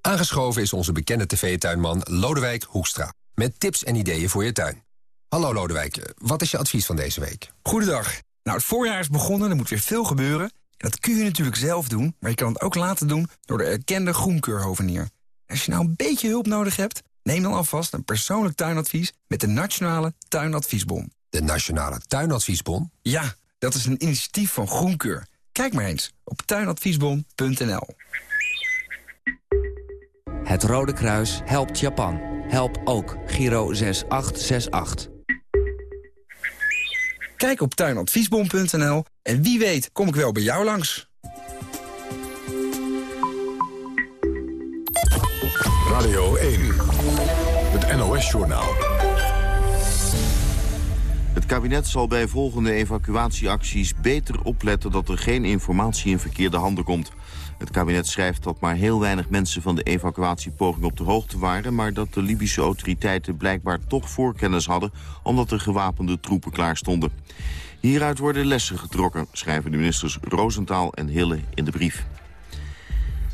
Aangeschoven is onze bekende tv-tuinman Lodewijk Hoekstra. Met tips en ideeën voor je tuin. Hallo Lodewijk, wat is je advies van deze week? Goedendag. Nou, het voorjaar is begonnen, er moet weer veel gebeuren. Dat kun je natuurlijk zelf doen, maar je kan het ook laten doen door de erkende groenkeurhovenier. Als je nou een beetje hulp nodig hebt, neem dan alvast een persoonlijk tuinadvies met de Nationale Tuinadviesbon. De Nationale Tuinadviesbon? Ja, dat is een initiatief van Groenkeur. Kijk maar eens op tuinadviesbon.nl. Het Rode Kruis helpt Japan. Help ook Giro 6868. Kijk op tuinadviesbon.nl en wie weet kom ik wel bij jou langs. Radio 1, het NOS-journaal. Het kabinet zal bij volgende evacuatieacties beter opletten... dat er geen informatie in verkeerde handen komt. Het kabinet schrijft dat maar heel weinig mensen van de evacuatiepoging op de hoogte waren... maar dat de Libische autoriteiten blijkbaar toch voorkennis hadden... omdat er gewapende troepen klaar stonden. Hieruit worden lessen getrokken, schrijven de ministers Roosentaal en Hille in de brief.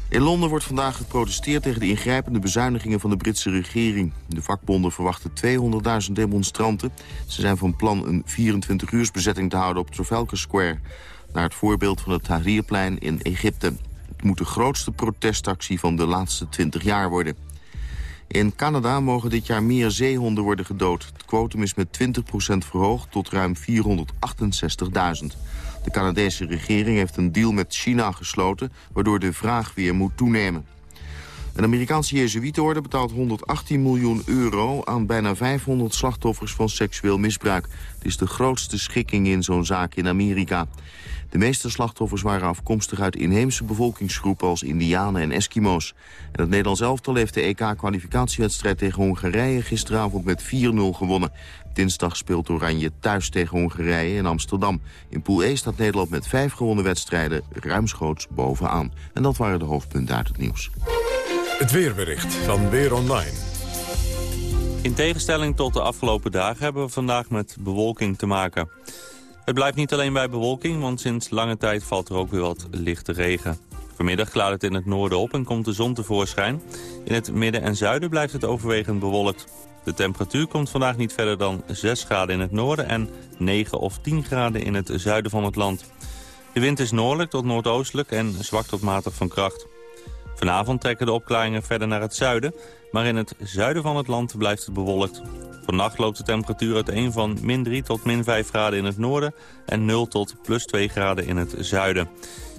In Londen wordt vandaag geprotesteerd tegen de ingrijpende bezuinigingen van de Britse regering. De vakbonden verwachten 200.000 demonstranten. Ze zijn van plan een 24-uursbezetting te houden op Trafalgar Square... naar het voorbeeld van het Tahrirplein in Egypte. Moet de grootste protestactie van de laatste 20 jaar worden. In Canada mogen dit jaar meer zeehonden worden gedood. Het kwotum is met 20% verhoogd tot ruim 468.000. De Canadese regering heeft een deal met China gesloten... waardoor de vraag weer moet toenemen. Een Amerikaanse Jezuïetenorde betaalt 118 miljoen euro... aan bijna 500 slachtoffers van seksueel misbruik. Het is de grootste schikking in zo'n zaak in Amerika. De meeste slachtoffers waren afkomstig uit inheemse bevolkingsgroepen... als Indianen en Eskimo's. En het Nederlands elftal heeft de EK-kwalificatiewedstrijd tegen Hongarije... gisteravond met 4-0 gewonnen. Dinsdag speelt Oranje thuis tegen Hongarije in Amsterdam. In Pool E staat Nederland met vijf gewonnen wedstrijden ruimschoots bovenaan. En dat waren de hoofdpunten uit het nieuws. Het weerbericht van Weer Online. In tegenstelling tot de afgelopen dagen hebben we vandaag met bewolking te maken. Het blijft niet alleen bij bewolking, want sinds lange tijd valt er ook weer wat lichte regen. Vanmiddag klaart het in het noorden op en komt de zon tevoorschijn. In het midden en zuiden blijft het overwegend bewolkt. De temperatuur komt vandaag niet verder dan 6 graden in het noorden en 9 of 10 graden in het zuiden van het land. De wind is noordelijk tot noordoostelijk en zwak tot matig van kracht. Vanavond trekken de opklaringen verder naar het zuiden, maar in het zuiden van het land blijft het bewolkt. Vannacht loopt de temperatuur uiteen van min 3 tot min 5 graden in het noorden en 0 tot plus 2 graden in het zuiden.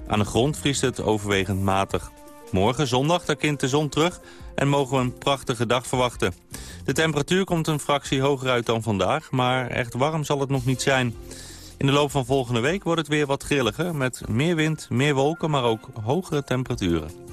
Aan de grond vriest het overwegend matig. Morgen zondag daar de zon terug en mogen we een prachtige dag verwachten. De temperatuur komt een fractie hoger uit dan vandaag, maar echt warm zal het nog niet zijn. In de loop van volgende week wordt het weer wat grilliger... met meer wind, meer wolken, maar ook hogere temperaturen.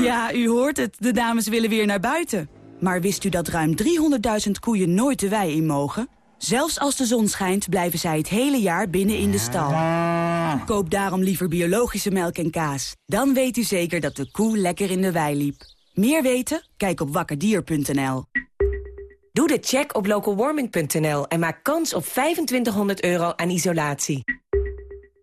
Ja, u hoort het. De dames willen weer naar buiten. Maar wist u dat ruim 300.000 koeien nooit de wei in mogen? Zelfs als de zon schijnt, blijven zij het hele jaar binnen in de stal. Koop daarom liever biologische melk en kaas. Dan weet u zeker dat de koe lekker in de wei liep. Meer weten? Kijk op wakkerdier.nl. Doe de check op localwarming.nl en maak kans op 2500 euro aan isolatie.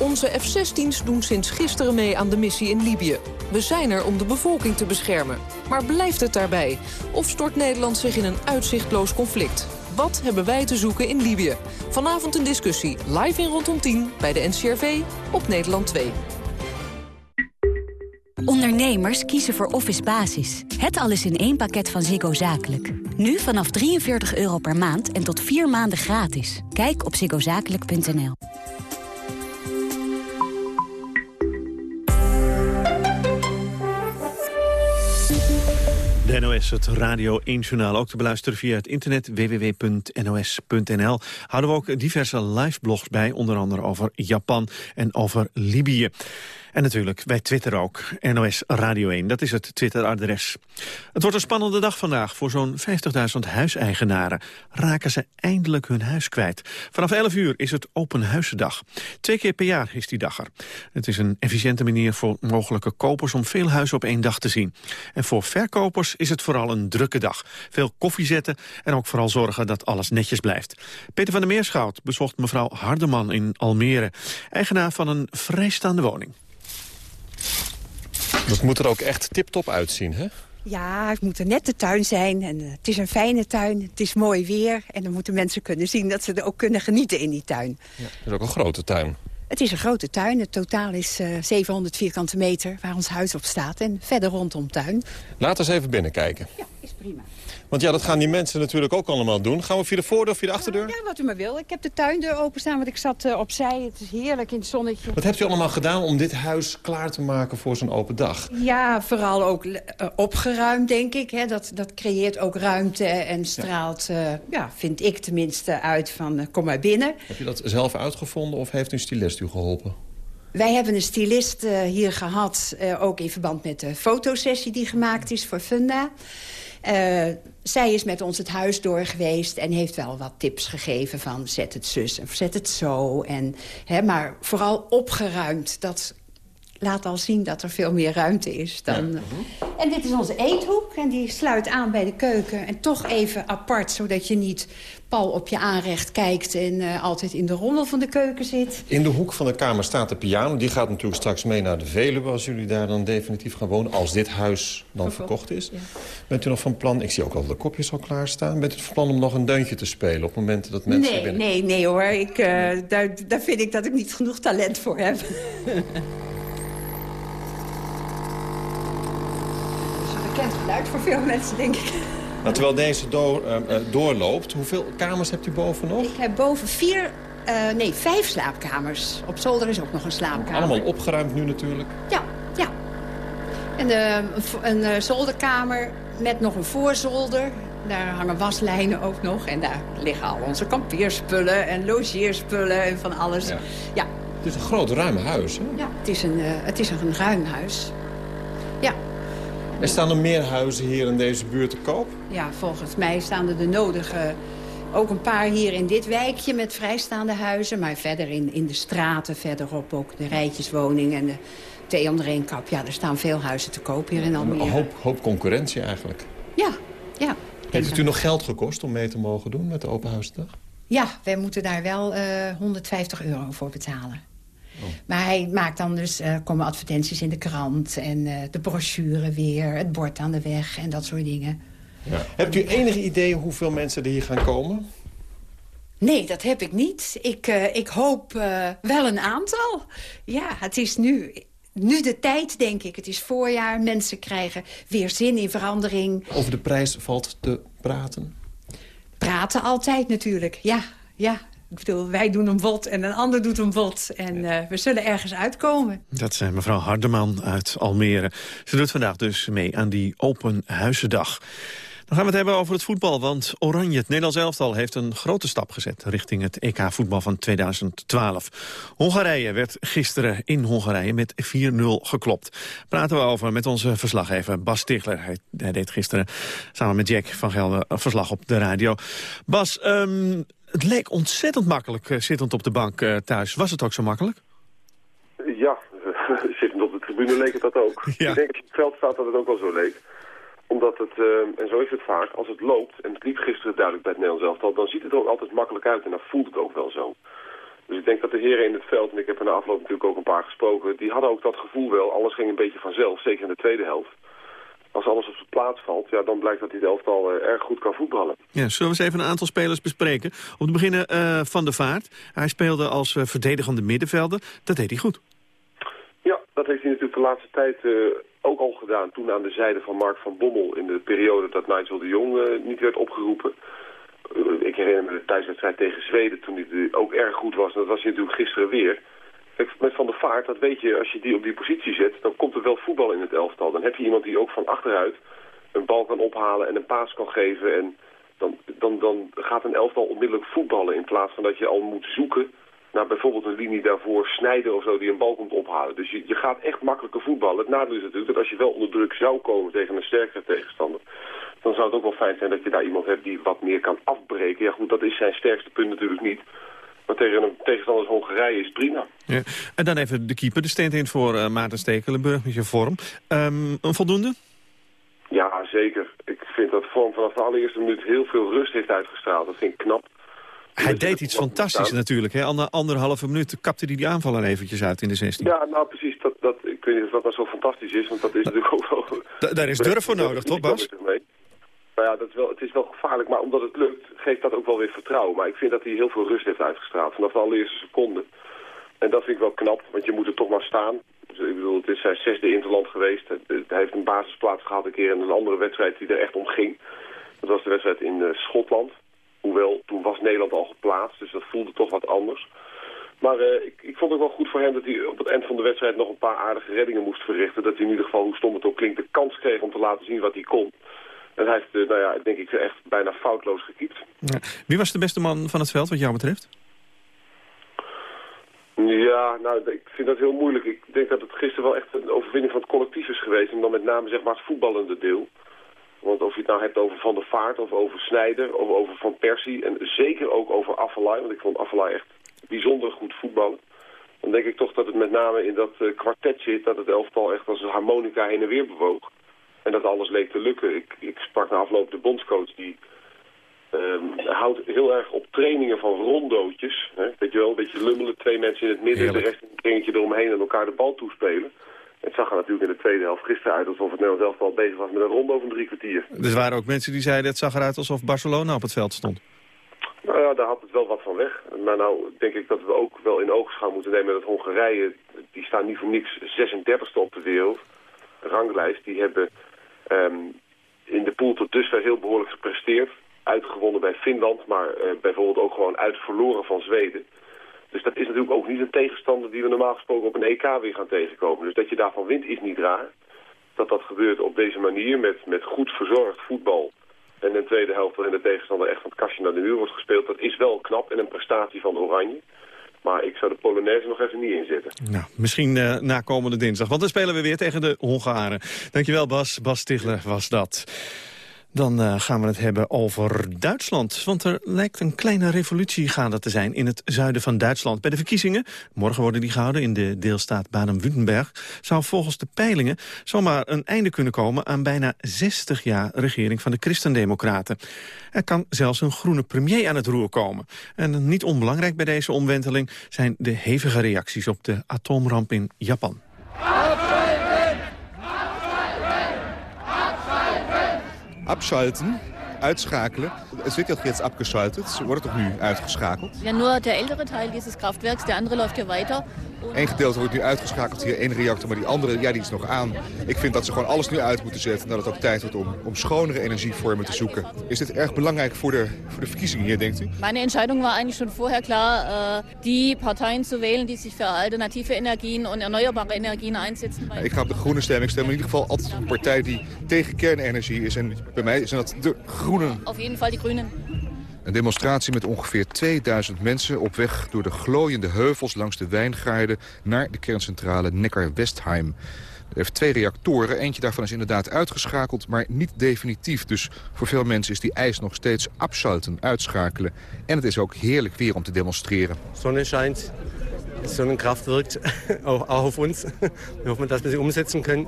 Onze F-16's doen sinds gisteren mee aan de missie in Libië. We zijn er om de bevolking te beschermen. Maar blijft het daarbij? Of stort Nederland zich in een uitzichtloos conflict? Wat hebben wij te zoeken in Libië? Vanavond een discussie, live in Rondom 10, bij de NCRV, op Nederland 2. Ondernemers kiezen voor Office Basis. Het alles in één pakket van Ziggo Zakelijk. Nu vanaf 43 euro per maand en tot vier maanden gratis. Kijk op ziggozakelijk.nl. De NOS, het Radio 1 Journaal, ook te beluisteren via het internet www.nos.nl. Houden we ook diverse live blogs bij, onder andere over Japan en over Libië. En natuurlijk bij Twitter ook, NOS Radio 1, dat is het Twitter-adres. Het wordt een spannende dag vandaag voor zo'n 50.000 huiseigenaren. Raken ze eindelijk hun huis kwijt. Vanaf 11 uur is het Open Huizendag. Twee keer per jaar is die dag er. Het is een efficiënte manier voor mogelijke kopers om veel huizen op één dag te zien. En voor verkopers is het vooral een drukke dag. Veel koffie zetten en ook vooral zorgen dat alles netjes blijft. Peter van der Meerschout bezocht mevrouw Hardeman in Almere. Eigenaar van een vrijstaande woning. Dat moet er ook echt tip-top uitzien, hè? Ja, het moet een nette tuin zijn. En eh, het is een fijne tuin. Het is mooi weer. En dan moeten mensen kunnen zien dat ze er ook kunnen genieten in die tuin. Ja, het is ook een grote tuin. Het is een grote tuin. Het totaal is uh, 700 vierkante meter waar ons huis op staat. En verder rondom tuin. Laten we eens even binnenkijken. Ja, is prima. Want ja, dat gaan die mensen natuurlijk ook allemaal doen. Gaan we via de voordeur of via de achterdeur? Ja, wat u maar wil. Ik heb de tuindeur openstaan, want ik zat uh, opzij. Het is heerlijk in het zonnetje. Wat hebt u allemaal gedaan om dit huis klaar te maken voor zo'n open dag? Ja, vooral ook uh, opgeruimd, denk ik. Hè. Dat, dat creëert ook ruimte en straalt, ja. Uh, ja vind ik tenminste, uit van kom maar binnen. Heb je dat zelf uitgevonden of heeft een stylist u geholpen? Wij hebben een stylist uh, hier gehad, uh, ook in verband met de fotosessie die gemaakt is voor Funda. Uh, zij is met ons het huis door geweest en heeft wel wat tips gegeven van zet het zus en zet het zo. En, hè, maar vooral opgeruimd, dat laat al zien dat er veel meer ruimte is. Dan... Ja. En dit is onze eethoek en die sluit aan bij de keuken. En toch even apart, zodat je niet pal op je aanrecht kijkt... en uh, altijd in de rommel van de keuken zit. In de hoek van de kamer staat de piano. Die gaat natuurlijk straks mee naar de Veluwe... als jullie daar dan definitief gaan wonen. Als dit huis dan verkocht, verkocht is. Ja. Bent u nog van plan... Ik zie ook al de kopjes al klaarstaan. Bent u van plan om nog een deuntje te spelen... op momenten dat mensen nee, binnen... Nee, nee hoor. Ik, uh, daar, daar vind ik dat ik niet genoeg talent voor heb. bekend geluid voor veel mensen, denk ik. Maar terwijl deze door, uh, uh, doorloopt, hoeveel kamers hebt u boven nog? Ik heb boven vier, uh, nee, vijf slaapkamers. Op zolder is ook nog een slaapkamer. Allemaal opgeruimd nu natuurlijk? Ja, ja. En een, een zolderkamer met nog een voorzolder. Daar hangen waslijnen ook nog. En daar liggen al onze kampeerspullen en logeerspullen en van alles. Ja. ja. Het is een groot, ruim huis, hè? Ja, het is een, het is een ruim huis. Ja. Er staan er meer huizen hier in deze buurt te koop? Ja, volgens mij staan er de nodige... Ook een paar hier in dit wijkje met vrijstaande huizen. Maar verder in, in de straten, verderop ook de rijtjeswoning en de thee onder één kap. Ja, er staan veel huizen te koop hier in Almere. Een hoop, hoop concurrentie eigenlijk. Ja, ja. Heeft het u nog geld gekost om mee te mogen doen met de Open Huisdag? Ja, wij moeten daar wel uh, 150 euro voor betalen. Oh. Maar hij maakt dan dus, uh, komen advertenties in de krant... en uh, de brochure weer, het bord aan de weg en dat soort dingen. Ja. Hebt u enig idee hoeveel mensen er hier gaan komen? Nee, dat heb ik niet. Ik, uh, ik hoop wel een aantal. Ja, het is nu, nu de tijd, denk ik. Het is voorjaar, mensen krijgen weer zin in verandering. Over de prijs valt te praten? Praten altijd natuurlijk, ja. ja. Ik bedoel, wij doen een bot en een ander doet een bot. En uh, we zullen ergens uitkomen. Dat zijn mevrouw Hardeman uit Almere. Ze doet vandaag dus mee aan die Open Huizendag. Dan gaan we het hebben over het voetbal, want Oranje, het Nederlands elftal, heeft een grote stap gezet richting het EK-voetbal van 2012. Hongarije werd gisteren in Hongarije met 4-0 geklopt. Praten we over met onze verslaggever Bas Stigler. Hij, hij, deed gisteren samen met Jack van Gelder verslag op de radio. Bas, um, het leek ontzettend makkelijk uh, zittend op de bank uh, thuis. Was het ook zo makkelijk? Ja, zittend op de tribune leek het dat ook. Ja. Ik denk als je op het veld staat dat het ook wel zo leek omdat het, uh, en zo is het vaak, als het loopt, en het liep gisteren duidelijk bij het Nederlands elftal, dan ziet het er ook altijd makkelijk uit en dan voelt het ook wel zo. Dus ik denk dat de heren in het veld, en ik heb er na afloop natuurlijk ook een paar gesproken, die hadden ook dat gevoel wel, alles ging een beetje vanzelf, zeker in de tweede helft. Als alles op zijn plaats valt, ja, dan blijkt dat dit elftal uh, erg goed kan voetballen. Ja, zullen we eens even een aantal spelers bespreken? Om te beginnen uh, Van der Vaart. Hij speelde als uh, verdedigende middenvelder. Dat deed hij goed. Ja, dat heeft hij natuurlijk de laatste tijd ook al gedaan. Toen aan de zijde van Mark van Bommel in de periode dat Nigel de Jong niet werd opgeroepen. Ik herinner me de thuiswedstrijd tegen Zweden toen hij ook erg goed was. En dat was hij natuurlijk gisteren weer. Met Van der Vaart, dat weet je, als je die op die positie zet, dan komt er wel voetbal in het elftal. Dan heb je iemand die ook van achteruit een bal kan ophalen en een paas kan geven. En dan, dan, dan gaat een elftal onmiddellijk voetballen in plaats van dat je al moet zoeken naar bijvoorbeeld een linie daarvoor snijden of zo die een bal komt ophalen. Dus je, je gaat echt makkelijker voetballen. Het nadeel is natuurlijk dat als je wel onder druk zou komen tegen een sterkere tegenstander, dan zou het ook wel fijn zijn dat je daar iemand hebt die wat meer kan afbreken. Ja goed, dat is zijn sterkste punt natuurlijk niet. Maar tegen een tegenstander als Hongarije is prima. Ja. En dan even de keeper, de steent in voor uh, Maarten Stekelenburg met je vorm. Um, een voldoende? Ja, zeker. Ik vind dat vorm vanaf de allereerste minuut heel veel rust heeft uitgestraald. Dat vind ik knap. Hij deed iets fantastisch natuurlijk. Hè? Ander, anderhalve minuut kapte hij die aanval er eventjes uit in de 16. Ja, nou precies. Dat, dat, ik weet niet of dat nou zo fantastisch is, want dat is natuurlijk ook wel... Da daar is durf voor nodig, toch Bas? Nou ja, dat is wel, het is wel gevaarlijk, maar omdat het lukt, geeft dat ook wel weer vertrouwen. Maar ik vind dat hij heel veel rust heeft uitgestraald vanaf de allereerste seconde. En dat vind ik wel knap, want je moet er toch maar staan. Dus, ik bedoel, het is zijn zesde interland geweest. Hij heeft een basisplaats gehad een keer in een andere wedstrijd die er echt om ging. Dat was de wedstrijd in uh, Schotland. Hoewel, toen was Nederland al geplaatst, dus dat voelde toch wat anders. Maar uh, ik, ik, vond het wel goed voor hem dat hij op het eind van de wedstrijd nog een paar aardige reddingen moest verrichten. Dat hij in ieder geval, hoe stom het ook klinkt, de kans kreeg om te laten zien wat hij kon. En hij heeft, uh, nou ja, denk ik, echt bijna foutloos gekiept. Ja. Wie was de beste man van het veld, wat jou betreft? Ja, nou, ik vind dat heel moeilijk. Ik denk dat het gisteren wel echt een overwinning van het collectief is geweest. En dan met name zeg maar het voetballende deel. Want of je het nou hebt over Van der Vaart of over Snijder of over Van Persie... en zeker ook over Affelay, want ik vond Affelay echt bijzonder goed voetballen... dan denk ik toch dat het met name in dat uh, kwartet zit... dat het elftal echt als een harmonica heen en weer bewoog. En dat alles leek te lukken. Ik, ik sprak na afloop de bondscoach die... Um, houdt heel erg op trainingen van rondootjes. Hè? Weet je wel, een beetje lummelen, twee mensen in het midden, Heerlijk. de rest een kringetje eromheen en elkaar de bal toespelen. Het zag er natuurlijk in de tweede helft gisteren uit alsof het Nederlands elftal bezig was met een ronde over drie kwartier. Dus er waren ook mensen die zeiden het zag eruit alsof Barcelona op het veld stond. Nou ja, daar had het wel wat van weg. Maar nou denk ik dat we ook wel in oogschouw moeten nemen dat Hongarije, die staan niet voor niks 36e op de wereld, ranglijst. Die hebben um, in de pool tot dusver heel behoorlijk gepresteerd. Uitgewonnen bij Finland, maar uh, bijvoorbeeld ook gewoon uitverloren van Zweden. Dus dat is natuurlijk ook niet een tegenstander die we normaal gesproken op een EK weer gaan tegenkomen. Dus dat je daarvan wint is niet raar. Dat dat gebeurt op deze manier met, met goed verzorgd voetbal. En een tweede helft waarin de tegenstander echt van het kastje naar de muur wordt gespeeld. Dat is wel knap en een prestatie van Oranje. Maar ik zou de Polonaise nog even niet inzetten. Nou, misschien uh, na komende dinsdag. Want dan spelen we weer tegen de Hongaren. Dankjewel Bas. Bas Stigler was dat. Dan uh, gaan we het hebben over Duitsland. Want er lijkt een kleine revolutie gaande te zijn in het zuiden van Duitsland. Bij de verkiezingen, morgen worden die gehouden in de deelstaat Baden-Württemberg... zou volgens de peilingen zomaar een einde kunnen komen... aan bijna 60 jaar regering van de Christendemocraten. Er kan zelfs een groene premier aan het roer komen. En niet onbelangrijk bij deze omwenteling... zijn de hevige reacties op de atoomramp in Japan. Abschalten, uitschakelen. Es wird ja jetzt abgeschaltet, es wordt toch nu uitgeschakeld? Ja, nur der ältere Teil dieses Kraftwerks, der andere läuft ja weiter. Eén gedeelte wordt nu uitgeschakeld, hier één reactor, maar die andere ja, die is nog aan. Ik vind dat ze gewoon alles nu uit moeten zetten... en dat het ook tijd wordt om, om schonere energievormen te zoeken. Is dit erg belangrijk voor de, voor de verkiezingen hier, denkt u? Meine Entscheidung war eigentlich schon vorher klar, uh, die Parteien zu wählen... die sich für alternatieve Energien und erneuerbare Energien einsetzen. Ik ga op de groene stemming Ik stem in ieder geval altijd een partij die tegen kernenergie is. En bij mij zijn dat de groenen. Op jeden Fall die groenen. Een demonstratie met ongeveer 2000 mensen op weg door de glooiende heuvels langs de wijngaarden naar de kerncentrale Neckar-Westheim. Er heeft twee reactoren. Eentje daarvan is inderdaad uitgeschakeld, maar niet definitief. Dus voor veel mensen is die eis nog steeds abschalten, uitschakelen. En het is ook heerlijk weer om te demonstreren. Sonne schijnt, Sonnenkraft werkt auch auf uns. We hopen dat we ze omzetten kunnen.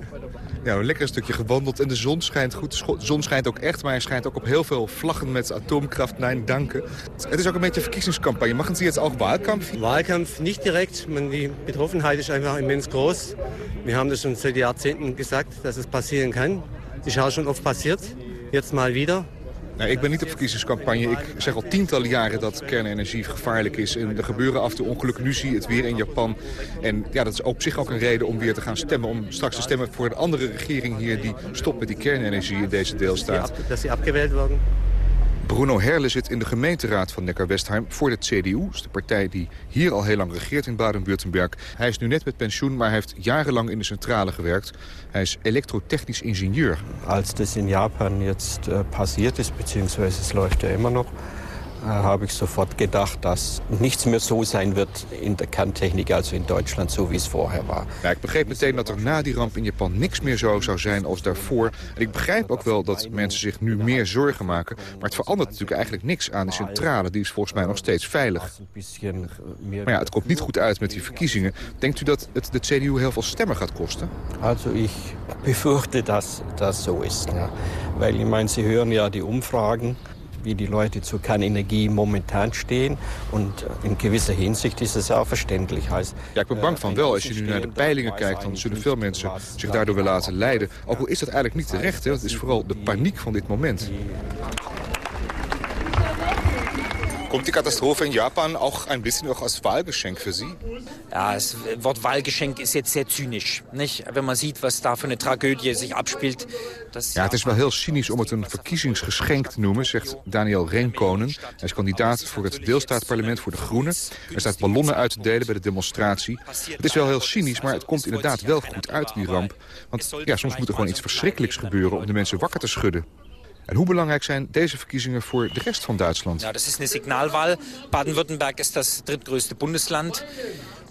Ja, een lekker stukje gewandeld en de zon schijnt goed. De zon schijnt ook echt, maar hij schijnt ook op heel veel vlaggen met Atomkraft. Nein, danke. Het is ook een beetje verkiezingscampagne. Machen Sie jetzt auch Wahlkampf? Wahlkampf nicht direkt. Die Betroffenheit ist einfach immens groß. Wir haben das schon seit Jahrzehnten gesagt, dass es passieren kann. Het is al schon oft passiert. Jetzt mal wieder. Nou, ik ben niet op verkiezingscampagne. Ik zeg al tientallen jaren dat kernenergie gevaarlijk is. En er gebeuren af en toe ongelukken. Nu zie je het weer in Japan. En ja, dat is op zich ook een reden om weer te gaan stemmen. Om straks te stemmen voor een andere regering hier die stopt met die kernenergie in deze deelstaat. Dat ze afgeweerd worden. Bruno Herle zit in de gemeenteraad van Neckar-Westheim voor de CDU. Dat is de partij die hier al heel lang regeert in Baden-Württemberg. Hij is nu net met pensioen, maar hij heeft jarenlang in de centrale gewerkt. Hij is elektrotechnisch ingenieur. Als das in Japan jetzt äh, passiert ist, beziehungsweise es läuft ja immer äh, habe ich sofort gedacht, dass nichts mehr so sein wird in der Kerntechnik, also in Deutschland, so wie es vorher war. Ja, ik begreep meteen dat er na die ramp in Japan niks meer zo zou zijn als daarvoor. En ik begrijp ook wel dat mensen zich nu meer zorgen maken. Maar het verandert natuurlijk eigenlijk niks aan de centrale. Die is volgens mij nog steeds veilig. Maar ja, het komt niet goed uit met die verkiezingen. Denkt u dat het de CDU heel veel stemmen gaat kosten? Also ich befürchte, dass das so ist. Ja. Weil ich meine, Sie hören ja die Umfragen, wie die Leute zur Kernenergie momentan stehen. Und in gewisser Hinsicht ist es auch verständlich. Ja, ik ben bang van wel. Als je nu naar de peilingen kijkt, dan zullen veel mensen zich daardoor willen laten leiden. Ook al is dat eigenlijk niet terecht, hè. Het is vooral de paniek van dit moment. Komt die Katastrophe in Japan auch ein bisschen auch als Wahlgeschenk für Sie? Ja, das Wort Wahlgeschenk ist jetzt sehr zynisch. Nicht? Wenn man sieht, was da für eine Tragödie sich abspielt. Das Ja, het is wel heel cynisch om het een verkiezingsgeschenk te noemen, zegt Daniel Renkonen. Hij is kandidaat voor het deelstaatparlement voor de Groenen. Hij staat ballonnen uit te delen bij de demonstratie. Het is wel heel cynisch, maar het komt inderdaad wel goed uit, die ramp. Want ja, soms moet er gewoon iets verschrikkelijks gebeuren om de mensen wakker te schudden. En hoe belangrijk zijn deze verkiezingen voor de rest van Duitsland? Ja, das ist eine Signalwahl. Baden-Württemberg ist das drittgrößte Bundesland.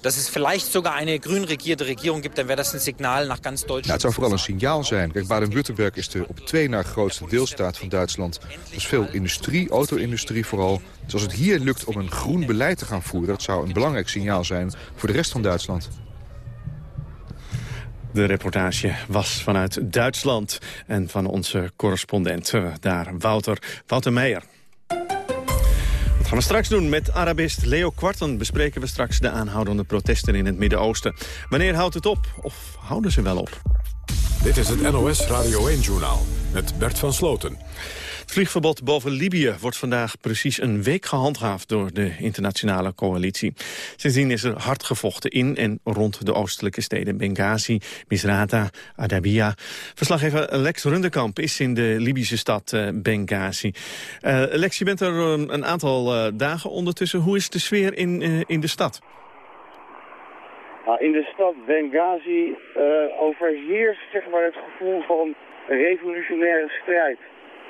Dass es vielleicht sogar eine grün regierte Regierung gibt, dann wäre das ein Signal nach ganz Deutschland. het zou vooral een signaal zijn. Kijk, Baden-Württemberg is de op twee na grootste deelstaat van Duitsland. Er is veel industrie, auto-industrie vooral. Dus als het hier lukt om een groen beleid te gaan voeren... dat zou een belangrijk signaal zijn voor de rest van Duitsland. De reportage was vanuit Duitsland en van onze correspondent eh, daar, Wouter, Wouter Meijer. Wat gaan we straks doen? Met Arabist Leo Kwarten bespreken we straks de aanhoudende protesten in het Midden-Oosten. Wanneer houdt het op? Of houden ze wel op? Dit is het NOS Radio 1-journaal met Bert van Sloten. Vliegverbod boven Libië wordt vandaag precies een week gehandhaafd door de internationale coalitie. Sindsdien is er hard gevochten in en rond de oostelijke steden Benghazi, Misrata, Adabiya. Verslaggever Lex Rundekamp is in de Libische stad eh, Benghazi. Eh, Lex, je bent er een, een aantal eh, dagen ondertussen. Hoe is de sfeer in, in de stad? Nou, in de stad Benghazi eh, overheerst zeg maar, het gevoel van revolutionaire strijd.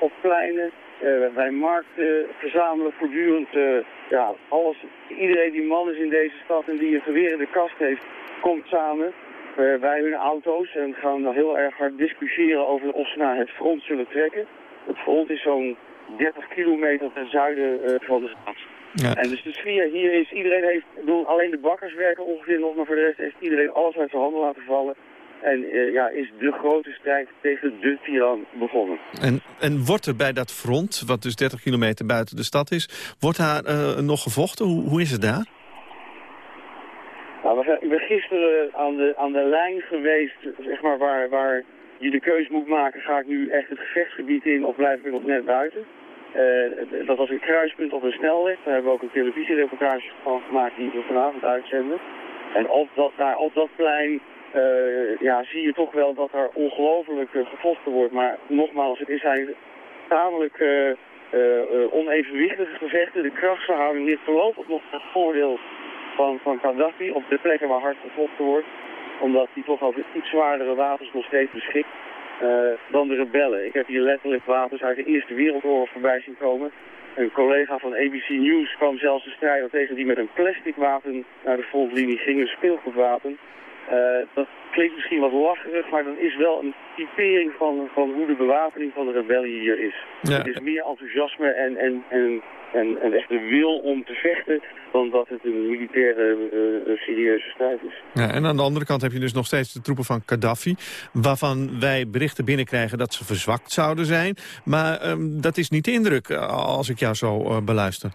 Op pleinen, eh, bij markten verzamelen voortdurend eh, ja, alles. Iedereen die man is in deze stad en die een geweer in de kast heeft, komt samen eh, bij hun auto's en gaan dan heel erg hard discussiëren over of ze naar het front zullen trekken. Het front is zo'n 30 kilometer ten zuiden eh, van de stad. Ja. En dus de sfeer hier is, iedereen heeft, bedoel, alleen de bakkers werken ongeveer nog, maar voor de rest heeft iedereen alles uit zijn handen laten vallen. En eh, ja, is de grote strijd tegen de tiran begonnen. En, en wordt er bij dat front, wat dus 30 kilometer buiten de stad is, wordt daar eh, nog gevochten? Hoe, hoe is het daar? Nou, we zijn- gisteren aan de, aan de lijn geweest, zeg maar, waar, waar je de keus moet maken. Ga ik nu echt het gevechtsgebied in of blijf ik nog net buiten? Eh, dat was een kruispunt op een snelweg. Daar hebben we ook een televisiereportage van gemaakt die we vanavond uitzenden. En op dat, daar, op dat plein eh, ja, zie je toch wel dat er ongelooflijk eh, gevochten wordt. Maar nogmaals, het is eigenlijk tamelijk eh, eh, eh, onevenwichtige gevechten. De krachtsverhouding ligt voorlopig nog het voordeel van, van Gaddafi op de plekken waar hard gevochten wordt. Omdat hij toch over iets zwaardere wapens nog steeds beschikt eh, dan de rebellen. Ik heb hier letterlijk wapens uit de Eerste Wereldoorlog voorbij zien komen. Een collega van ABC News kwam zelfs een strijder tegen die met een plastic wapen naar de frontlinie ging, een speelgoedwapen. Eh, dat klinkt misschien wat lacherig, maar dat is wel een typering van, van hoe de bewapening van de rebellen hier is. Ja. Het is meer enthousiasme en, en, en, en, en echt de wil om te vechten dan dat het een militaire eh, serieuze strijd is. Ja, en aan de andere kant heb je dus nog steeds de troepen van Gaddafi... waarvan wij berichten binnenkrijgen dat ze verzwakt zouden zijn. Maar ehm, dat is niet de indruk eh, als ik jou zo beluister.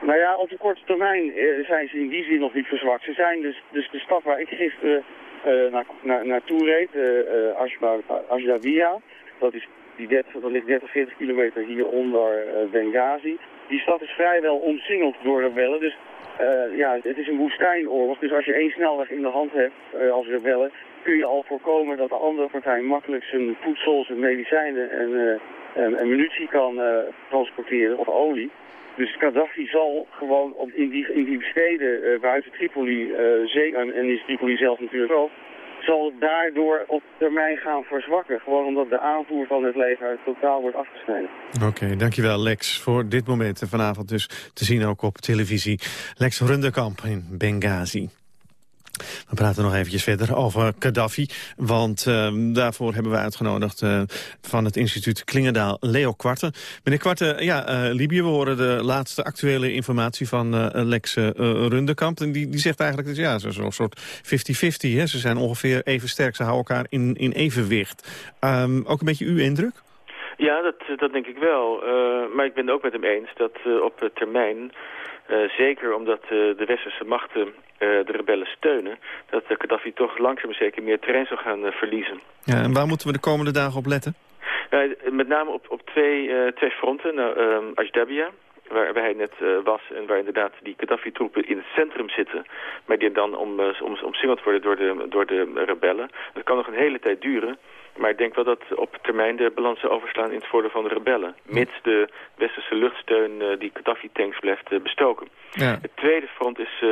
Nou ja, op de korte termijn eh, zijn ze in die zin nog niet verzwakt. Ze zijn dus, dus de stad waar ik gisteren eh, naar, naar, naartoe reed, uh, dat, is die 30, dat ligt 30, 40 kilometer hieronder uh, Benghazi. Die stad is vrijwel omsingeld door rebellen, dus uh, ja, het is een woestijnoorlog. Dus als je één snelweg in de hand hebt uh, als rebellen, kun je al voorkomen dat de andere partij makkelijk zijn voedsel, zijn medicijnen en, uh, en munitie kan transporteren of olie. Dus Gaddafi zal gewoon op, in, die, in die steden buiten Tripoli, uh, en, en is Tripoli zelf natuurlijk ook, zal daardoor op termijn gaan verzwakken. Gewoon omdat de aanvoer van het leger totaal wordt afgesneden. Oké, dankjewel Lex voor dit moment. Vanavond dus te zien ook op televisie. Lex Runderkamp in Benghazi. We praten nog eventjes verder over Gaddafi. Want uh, daarvoor hebben we uitgenodigd uh, van het instituut Klingendaal Leo Kwarte. Meneer Kwarte, ja, uh, Libië, we horen de laatste actuele informatie van Lex Rundekamp. En die, die zegt eigenlijk, ja, zo'n soort 50-50. Ze zijn ongeveer even sterk, ze houden elkaar in, in evenwicht. Um, ook een beetje uw indruk? Ja, dat, dat denk ik wel. maar ik ben het ook met hem eens dat op termijn... zeker omdat de westerse machten eh, de rebellen steunen... dat de Gaddafi toch langzaam zeker meer terrein zou gaan eh, verliezen. Ja, en waar moeten we de komende dagen op letten? met name op, op twee, eh, twee fronten. Nou, um, Ashdabia, waar, waar hij net was en waar inderdaad die Gaddafi-troepen in het centrum zitten, maar die dan om, om, omsingeld worden door de, door de rebellen. Dat kan nog een hele tijd duren, maar ik denk wel dat op termijn de balansen overslaan in het voordeel van de rebellen. Mits de westerse luchtsteun die Gaddafi-tanks blijft bestoken. Ja. Het tweede front is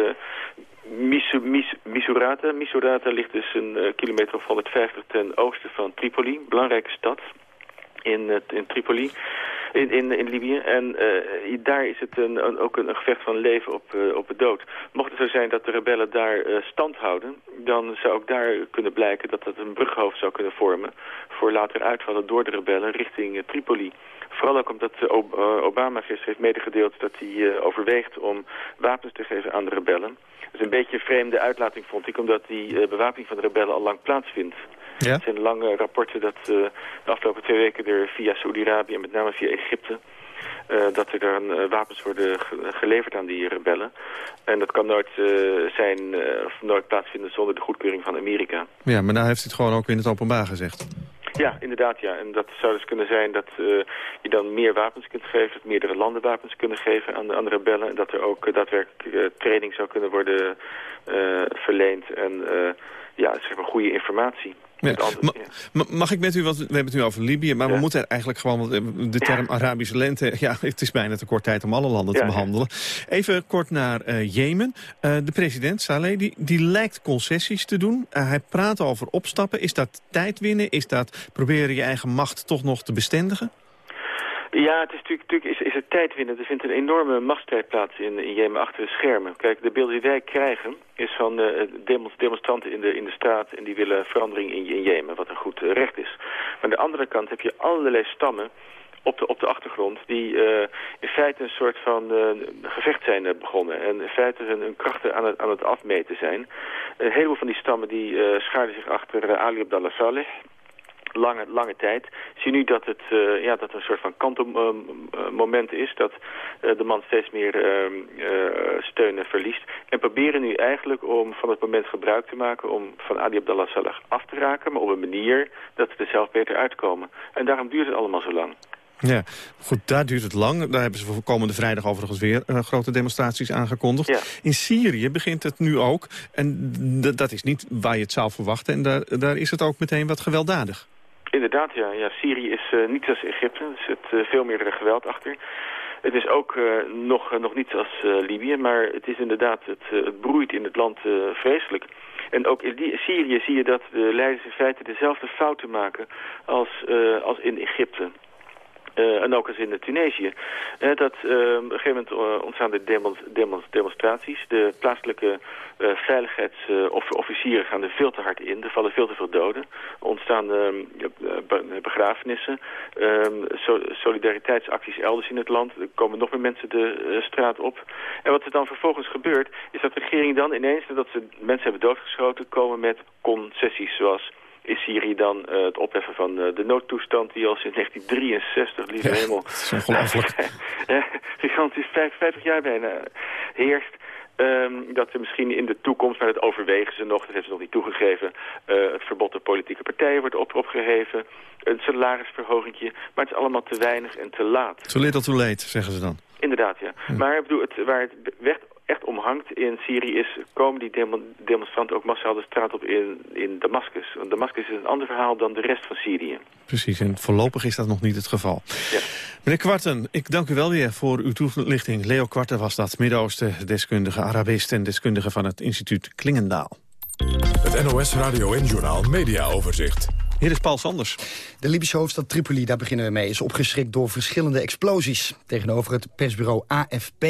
Misu, Mis, Misurata. Misurata ligt dus een kilometer of 150 ten oosten van Tripoli. Belangrijke stad in, uh, in Tripoli, in, in, in Libië. En uh, daar is het een, ook een, gevecht van leven op, op het dood. Mocht het zo zijn dat de rebellen daar stand houden... dan zou ook daar kunnen blijken dat dat een brughoofd zou kunnen vormen... voor later uitvallen door de rebellen richting Tripoli. Vooral ook omdat Obama gisteren heeft medegedeeld dat hij overweegt om wapens te geven aan de rebellen. Dat is een beetje een vreemde uitlating, vond ik, omdat die bewapening van de rebellen al lang plaatsvindt. Ja? Het zijn lange rapporten dat uh, de afgelopen twee weken er via Saudi-Arabië en met name via Egypte... Uh, dat er dan wapens worden geleverd aan die rebellen. En dat kan nooit zijn of nooit plaatsvinden zonder de goedkeuring van Amerika. Ja, maar nou heeft hij het gewoon ook in het openbaar gezegd. Ja, inderdaad, ja. En dat zou dus kunnen zijn dat je dan meer wapens kunt geven, dat meerdere landen wapens kunnen geven aan de andere rebellen. En dat er ook daadwerkelijk training zou kunnen worden verleend en ja, zeg maar goede informatie. Ja. mag ik met u, wat we hebben het nu over Libië, maar we moeten eigenlijk gewoon, de term Arabische lente, ja, het is bijna te kort tijd om alle landen te behandelen. Even kort naar uh, Jemen. Uh, de president, Saleh, die, die lijkt concessies te doen. Uh, hij praat over opstappen. Is dat tijd winnen? Is dat proberen je eigen macht toch nog te bestendigen? Ja, het is natuurlijk, natuurlijk is, is het tijd winnen. Er vindt een enorme machtsstrijd plaats in, in Jemen achter de schermen. Kijk, de beelden die wij krijgen is van uh, demonstranten in de, in de straat... en die willen verandering in, in Jemen, wat een goed uh, recht is. Maar aan de andere kant heb je allerlei stammen op de, op de achtergrond... die uh, in feite een soort van gevecht zijn begonnen. En in feite hun, hun, krachten aan het, aan het afmeten zijn. Een heleboel van die stammen die schaarden zich achter Ali Abdallah Saleh lange, lange tijd. Zie nu dat het uh, ja, dat een soort van kantelmoment is. Dat de man steeds meer uh, steun verliest. En proberen nu eigenlijk om van het moment gebruik te maken... om van Ali Abdallah Saleh af te raken. Maar op een manier dat ze er zelf beter uitkomen. En daarom duurt het allemaal zo lang. Ja, goed, daar duurt het lang. Daar hebben ze voor komende vrijdag overigens weer uh, grote demonstraties aangekondigd. Ja. In Syrië begint het nu ook. En dat is niet waar je het zou verwachten. En daar, daar is het ook meteen wat gewelddadig. Inderdaad, ja. ja Syrië is uh, niet als Egypte. Er zit uh, veel meer geweld achter. Het is ook uh, nog, nog niet als Libië, maar het is inderdaad, het, het broeit in het land vreselijk. En ook in Syrië zie je dat de leiders in feite dezelfde fouten maken als, als in Egypte. Uh, en ook als in Tunesië. Uh, dat, uh, op een gegeven moment ontstaan de demonstraties. De plaatselijke veiligheidsofficieren gaan er veel te hard in. Er vallen veel te veel doden. Ontstaan ehm, begrafenissen. Ehm, so solidariteitsacties elders in het land. Er komen nog meer mensen de straat op. En wat er dan vervolgens gebeurt... is dat de regering dan ineens, nadat ze mensen hebben doodgeschoten... komen met concessies zoals is Syrië dan uh, het opheffen van uh, de noodtoestand die al sinds 1963, lieve ja, hemel, gigantisch 50 jaar bijna heerst. Um, dat er misschien in de toekomst, maar dat overwegen ze nog, dat hebben ze nog niet toegegeven, uh, het verbod op politieke partijen wordt op opgeheven, een salarisverhoging, maar het is allemaal te weinig en te laat. Too little too late, zeggen ze dan. Inderdaad, ja. Hm. Maar ik bedoel, het, waar het weg echt omhangt in Syrië is... komen die demonstranten ook massaal de straat op in, in Damascus. Want Damascus is een ander verhaal dan de rest van Syrië. Precies, en voorlopig is dat nog niet het geval. Ja. Meneer Kwarten, ik dank u wel weer voor uw toelichting. Leo Kwarten was dat, Midden-Oosten-deskundige, Arabist... en deskundige van het instituut Klingendaal. Het NOS Radio en Journaal Media Overzicht. Hier is Paul Sanders. De Libische hoofdstad Tripoli, daar beginnen we mee, is opgeschrikt door verschillende explosies. Tegenover het persbureau AFP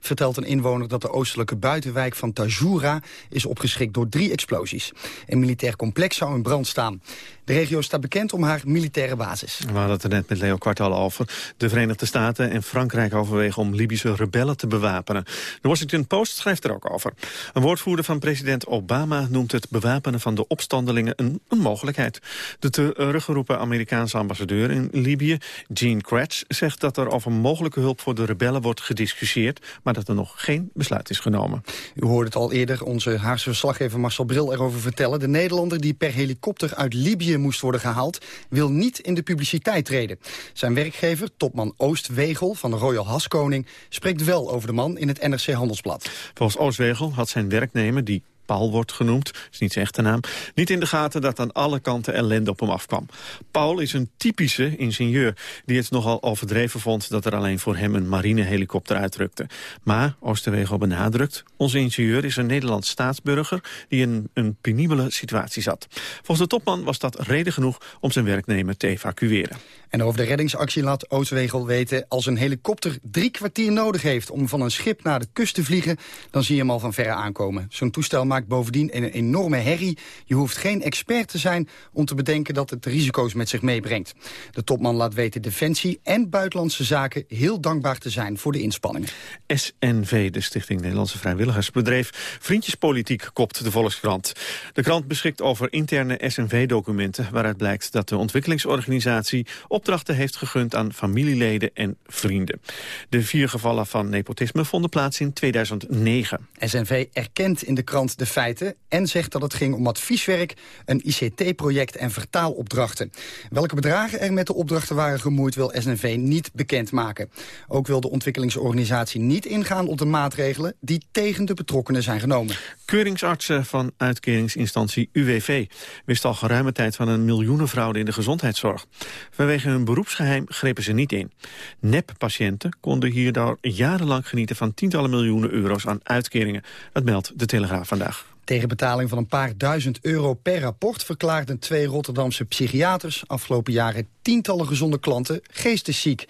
vertelt een inwoner dat de oostelijke buitenwijk van Tajoura is opgeschrikt door drie explosies. Een militair complex zou in brand staan. De regio staat bekend om haar militaire basis. We hadden het er net met Leo Kwart al over. De Verenigde Staten en Frankrijk overwegen om Libische rebellen te bewapenen. De Washington Post schrijft er ook over. Een woordvoerder van president Obama noemt het bewapenen van de opstandelingen een, een mogelijkheid. De teruggeroepen Amerikaanse ambassadeur in Libië, Gene Kratz, zegt dat er over mogelijke hulp voor de rebellen wordt gediscussieerd, maar dat er nog geen besluit is genomen. U hoorde het al eerder onze Haarse verslaggever Marcel Bril erover vertellen. De Nederlander die per helikopter uit Libië moest worden gehaald, wil niet in de publiciteit treden. Zijn werkgever, topman Oostwegel van de Royal Haskoning, spreekt wel over de man in het NRC Handelsblad. Volgens Oostwegel had zijn werknemer, die Paul wordt genoemd, is niet zijn echte naam... niet in de gaten dat aan alle kanten ellende op hem afkwam. Paul is een typische ingenieur die het nogal overdreven vond... dat er alleen voor hem een marinehelikopter uitrukte. Maar, Oosterwegel benadrukt, onze ingenieur is een Nederlands staatsburger... die in een penibele situatie zat. Volgens de topman was dat reden genoeg om zijn werknemer te evacueren. En over de reddingsactie laat Oostwegel weten... als een helikopter drie kwartier nodig heeft om van een schip naar de kust te vliegen... dan zie je hem al van verre aankomen. Zo'n toestel maakt bovendien een enorme herrie. Je hoeft geen expert te zijn om te bedenken dat het risico's met zich meebrengt. De topman laat weten Defensie en Buitenlandse Zaken heel dankbaar te zijn voor de inspanningen. SNV, de Stichting Nederlandse Vrijwilligersbedrijf, Vriendjespolitiek kopt de Volkskrant. De krant beschikt over interne SNV-documenten waaruit blijkt dat de ontwikkelingsorganisatie opdrachten heeft gegund aan familieleden en vrienden. De vier gevallen van nepotisme vonden plaats in 2009. SNV erkent in de krant de feiten en zegt dat het ging om advieswerk, een ICT-project en vertaalopdrachten. Welke bedragen er met de opdrachten waren gemoeid wil SNV niet bekendmaken. Ook wil de ontwikkelingsorganisatie niet ingaan op de maatregelen die tegen de betrokkenen zijn genomen. Keuringsartsen van uitkeringsinstantie UWV wist al geruime tijd van een miljoenenfraude in de gezondheidszorg. Vanwege hun beroepsgeheim grepen ze niet in. Nep-patiënten konden hierdoor jarenlang genieten van tientallen miljoenen euro's aan uitkeringen. Dat meldt de Telegraaf vandaag. Tegen betaling van een paar duizend euro per rapport... verklaarden twee Rotterdamse psychiaters afgelopen jaren tientallen gezonde klanten geestesziek.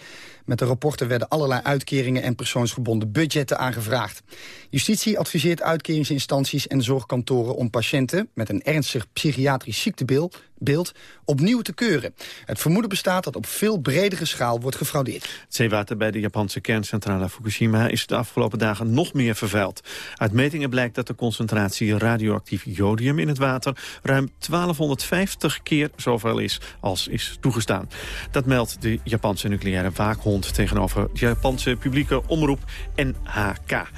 Met de rapporten werden allerlei uitkeringen en persoonsgebonden budgetten aangevraagd. Justitie adviseert uitkeringsinstanties en zorgkantoren om patiënten met een ernstig psychiatrisch ziektebeeld beeld opnieuw te keuren. Het vermoeden bestaat dat op veel bredere schaal wordt gefraudeerd. Het zeewater bij de Japanse kerncentrale Fukushima is de afgelopen dagen nog meer vervuild. Uit metingen blijkt dat de concentratie radioactief jodium in het water ruim 1250 keer zoveel is als is toegestaan. Dat meldt de Japanse nucleaire waakhond tegenover de Japanse publieke omroep NHK.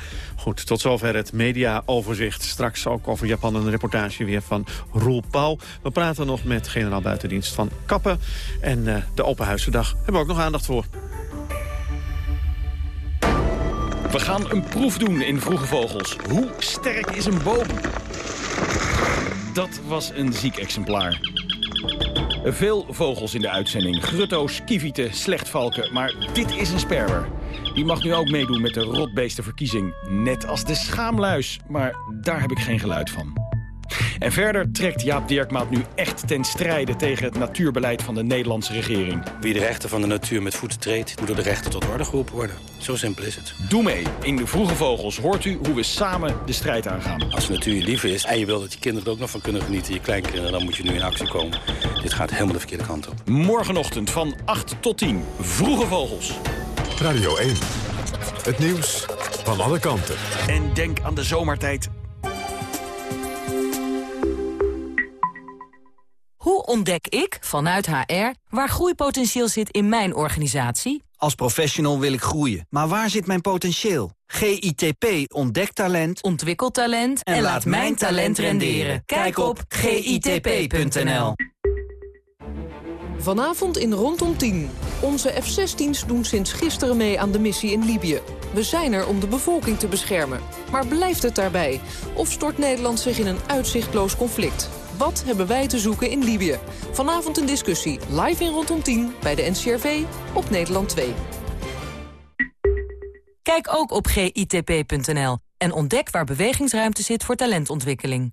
Goed, tot zover het mediaoverzicht. Straks ook over Japan een reportage weer van Roel Pauw. We praten nog met generaal buitendienst van Kappen. En uh, de Openhuisendag hebben we ook nog aandacht voor. We gaan een proef doen in Vroege Vogels. Hoe sterk is een boom? Dat was een ziek exemplaar. Veel vogels in de uitzending. Grutto's, kievieten, slechtvalken. Maar dit is een sperwer. Die mag nu ook meedoen met de rotbeestenverkiezing. Net als de schaamluis. Maar daar heb ik geen geluid van. En verder trekt Jaap Dirkmaat nu echt ten strijde tegen het natuurbeleid van de Nederlandse regering. Wie de rechten van de natuur met voeten treedt, moet door de rechten tot orde geroepen worden. Zo simpel is het. Doe mee. In de Vroege Vogels hoort u hoe we samen de strijd aangaan. Als de natuur je lief is en je wil dat je kinderen er ook nog van kunnen genieten, je kleinkinderen, dan moet je nu in actie komen. Dit gaat helemaal de verkeerde kant op. Morgenochtend van 8 tot 10. Vroege Vogels. Radio 1. Het nieuws van alle kanten. En denk aan de zomertijd. Hoe ontdek ik, vanuit HR, waar groeipotentieel zit in mijn organisatie? Als professional wil ik groeien, maar waar zit mijn potentieel? GITP ontdekt talent, ontwikkelt talent en, laat mijn talent renderen. Kijk op gitp.nl. Vanavond in Rondom 10. Onze F-16's doen sinds gisteren mee aan de missie in Libië. We zijn er om de bevolking te beschermen. Maar blijft het daarbij? Of stort Nederland zich in een uitzichtloos conflict? Wat hebben wij te zoeken in Libië? Vanavond een discussie, live in Rondom 10, bij de NCRV, op Nederland 2. Kijk ook op gitp.nl en ontdek waar bewegingsruimte zit voor talentontwikkeling.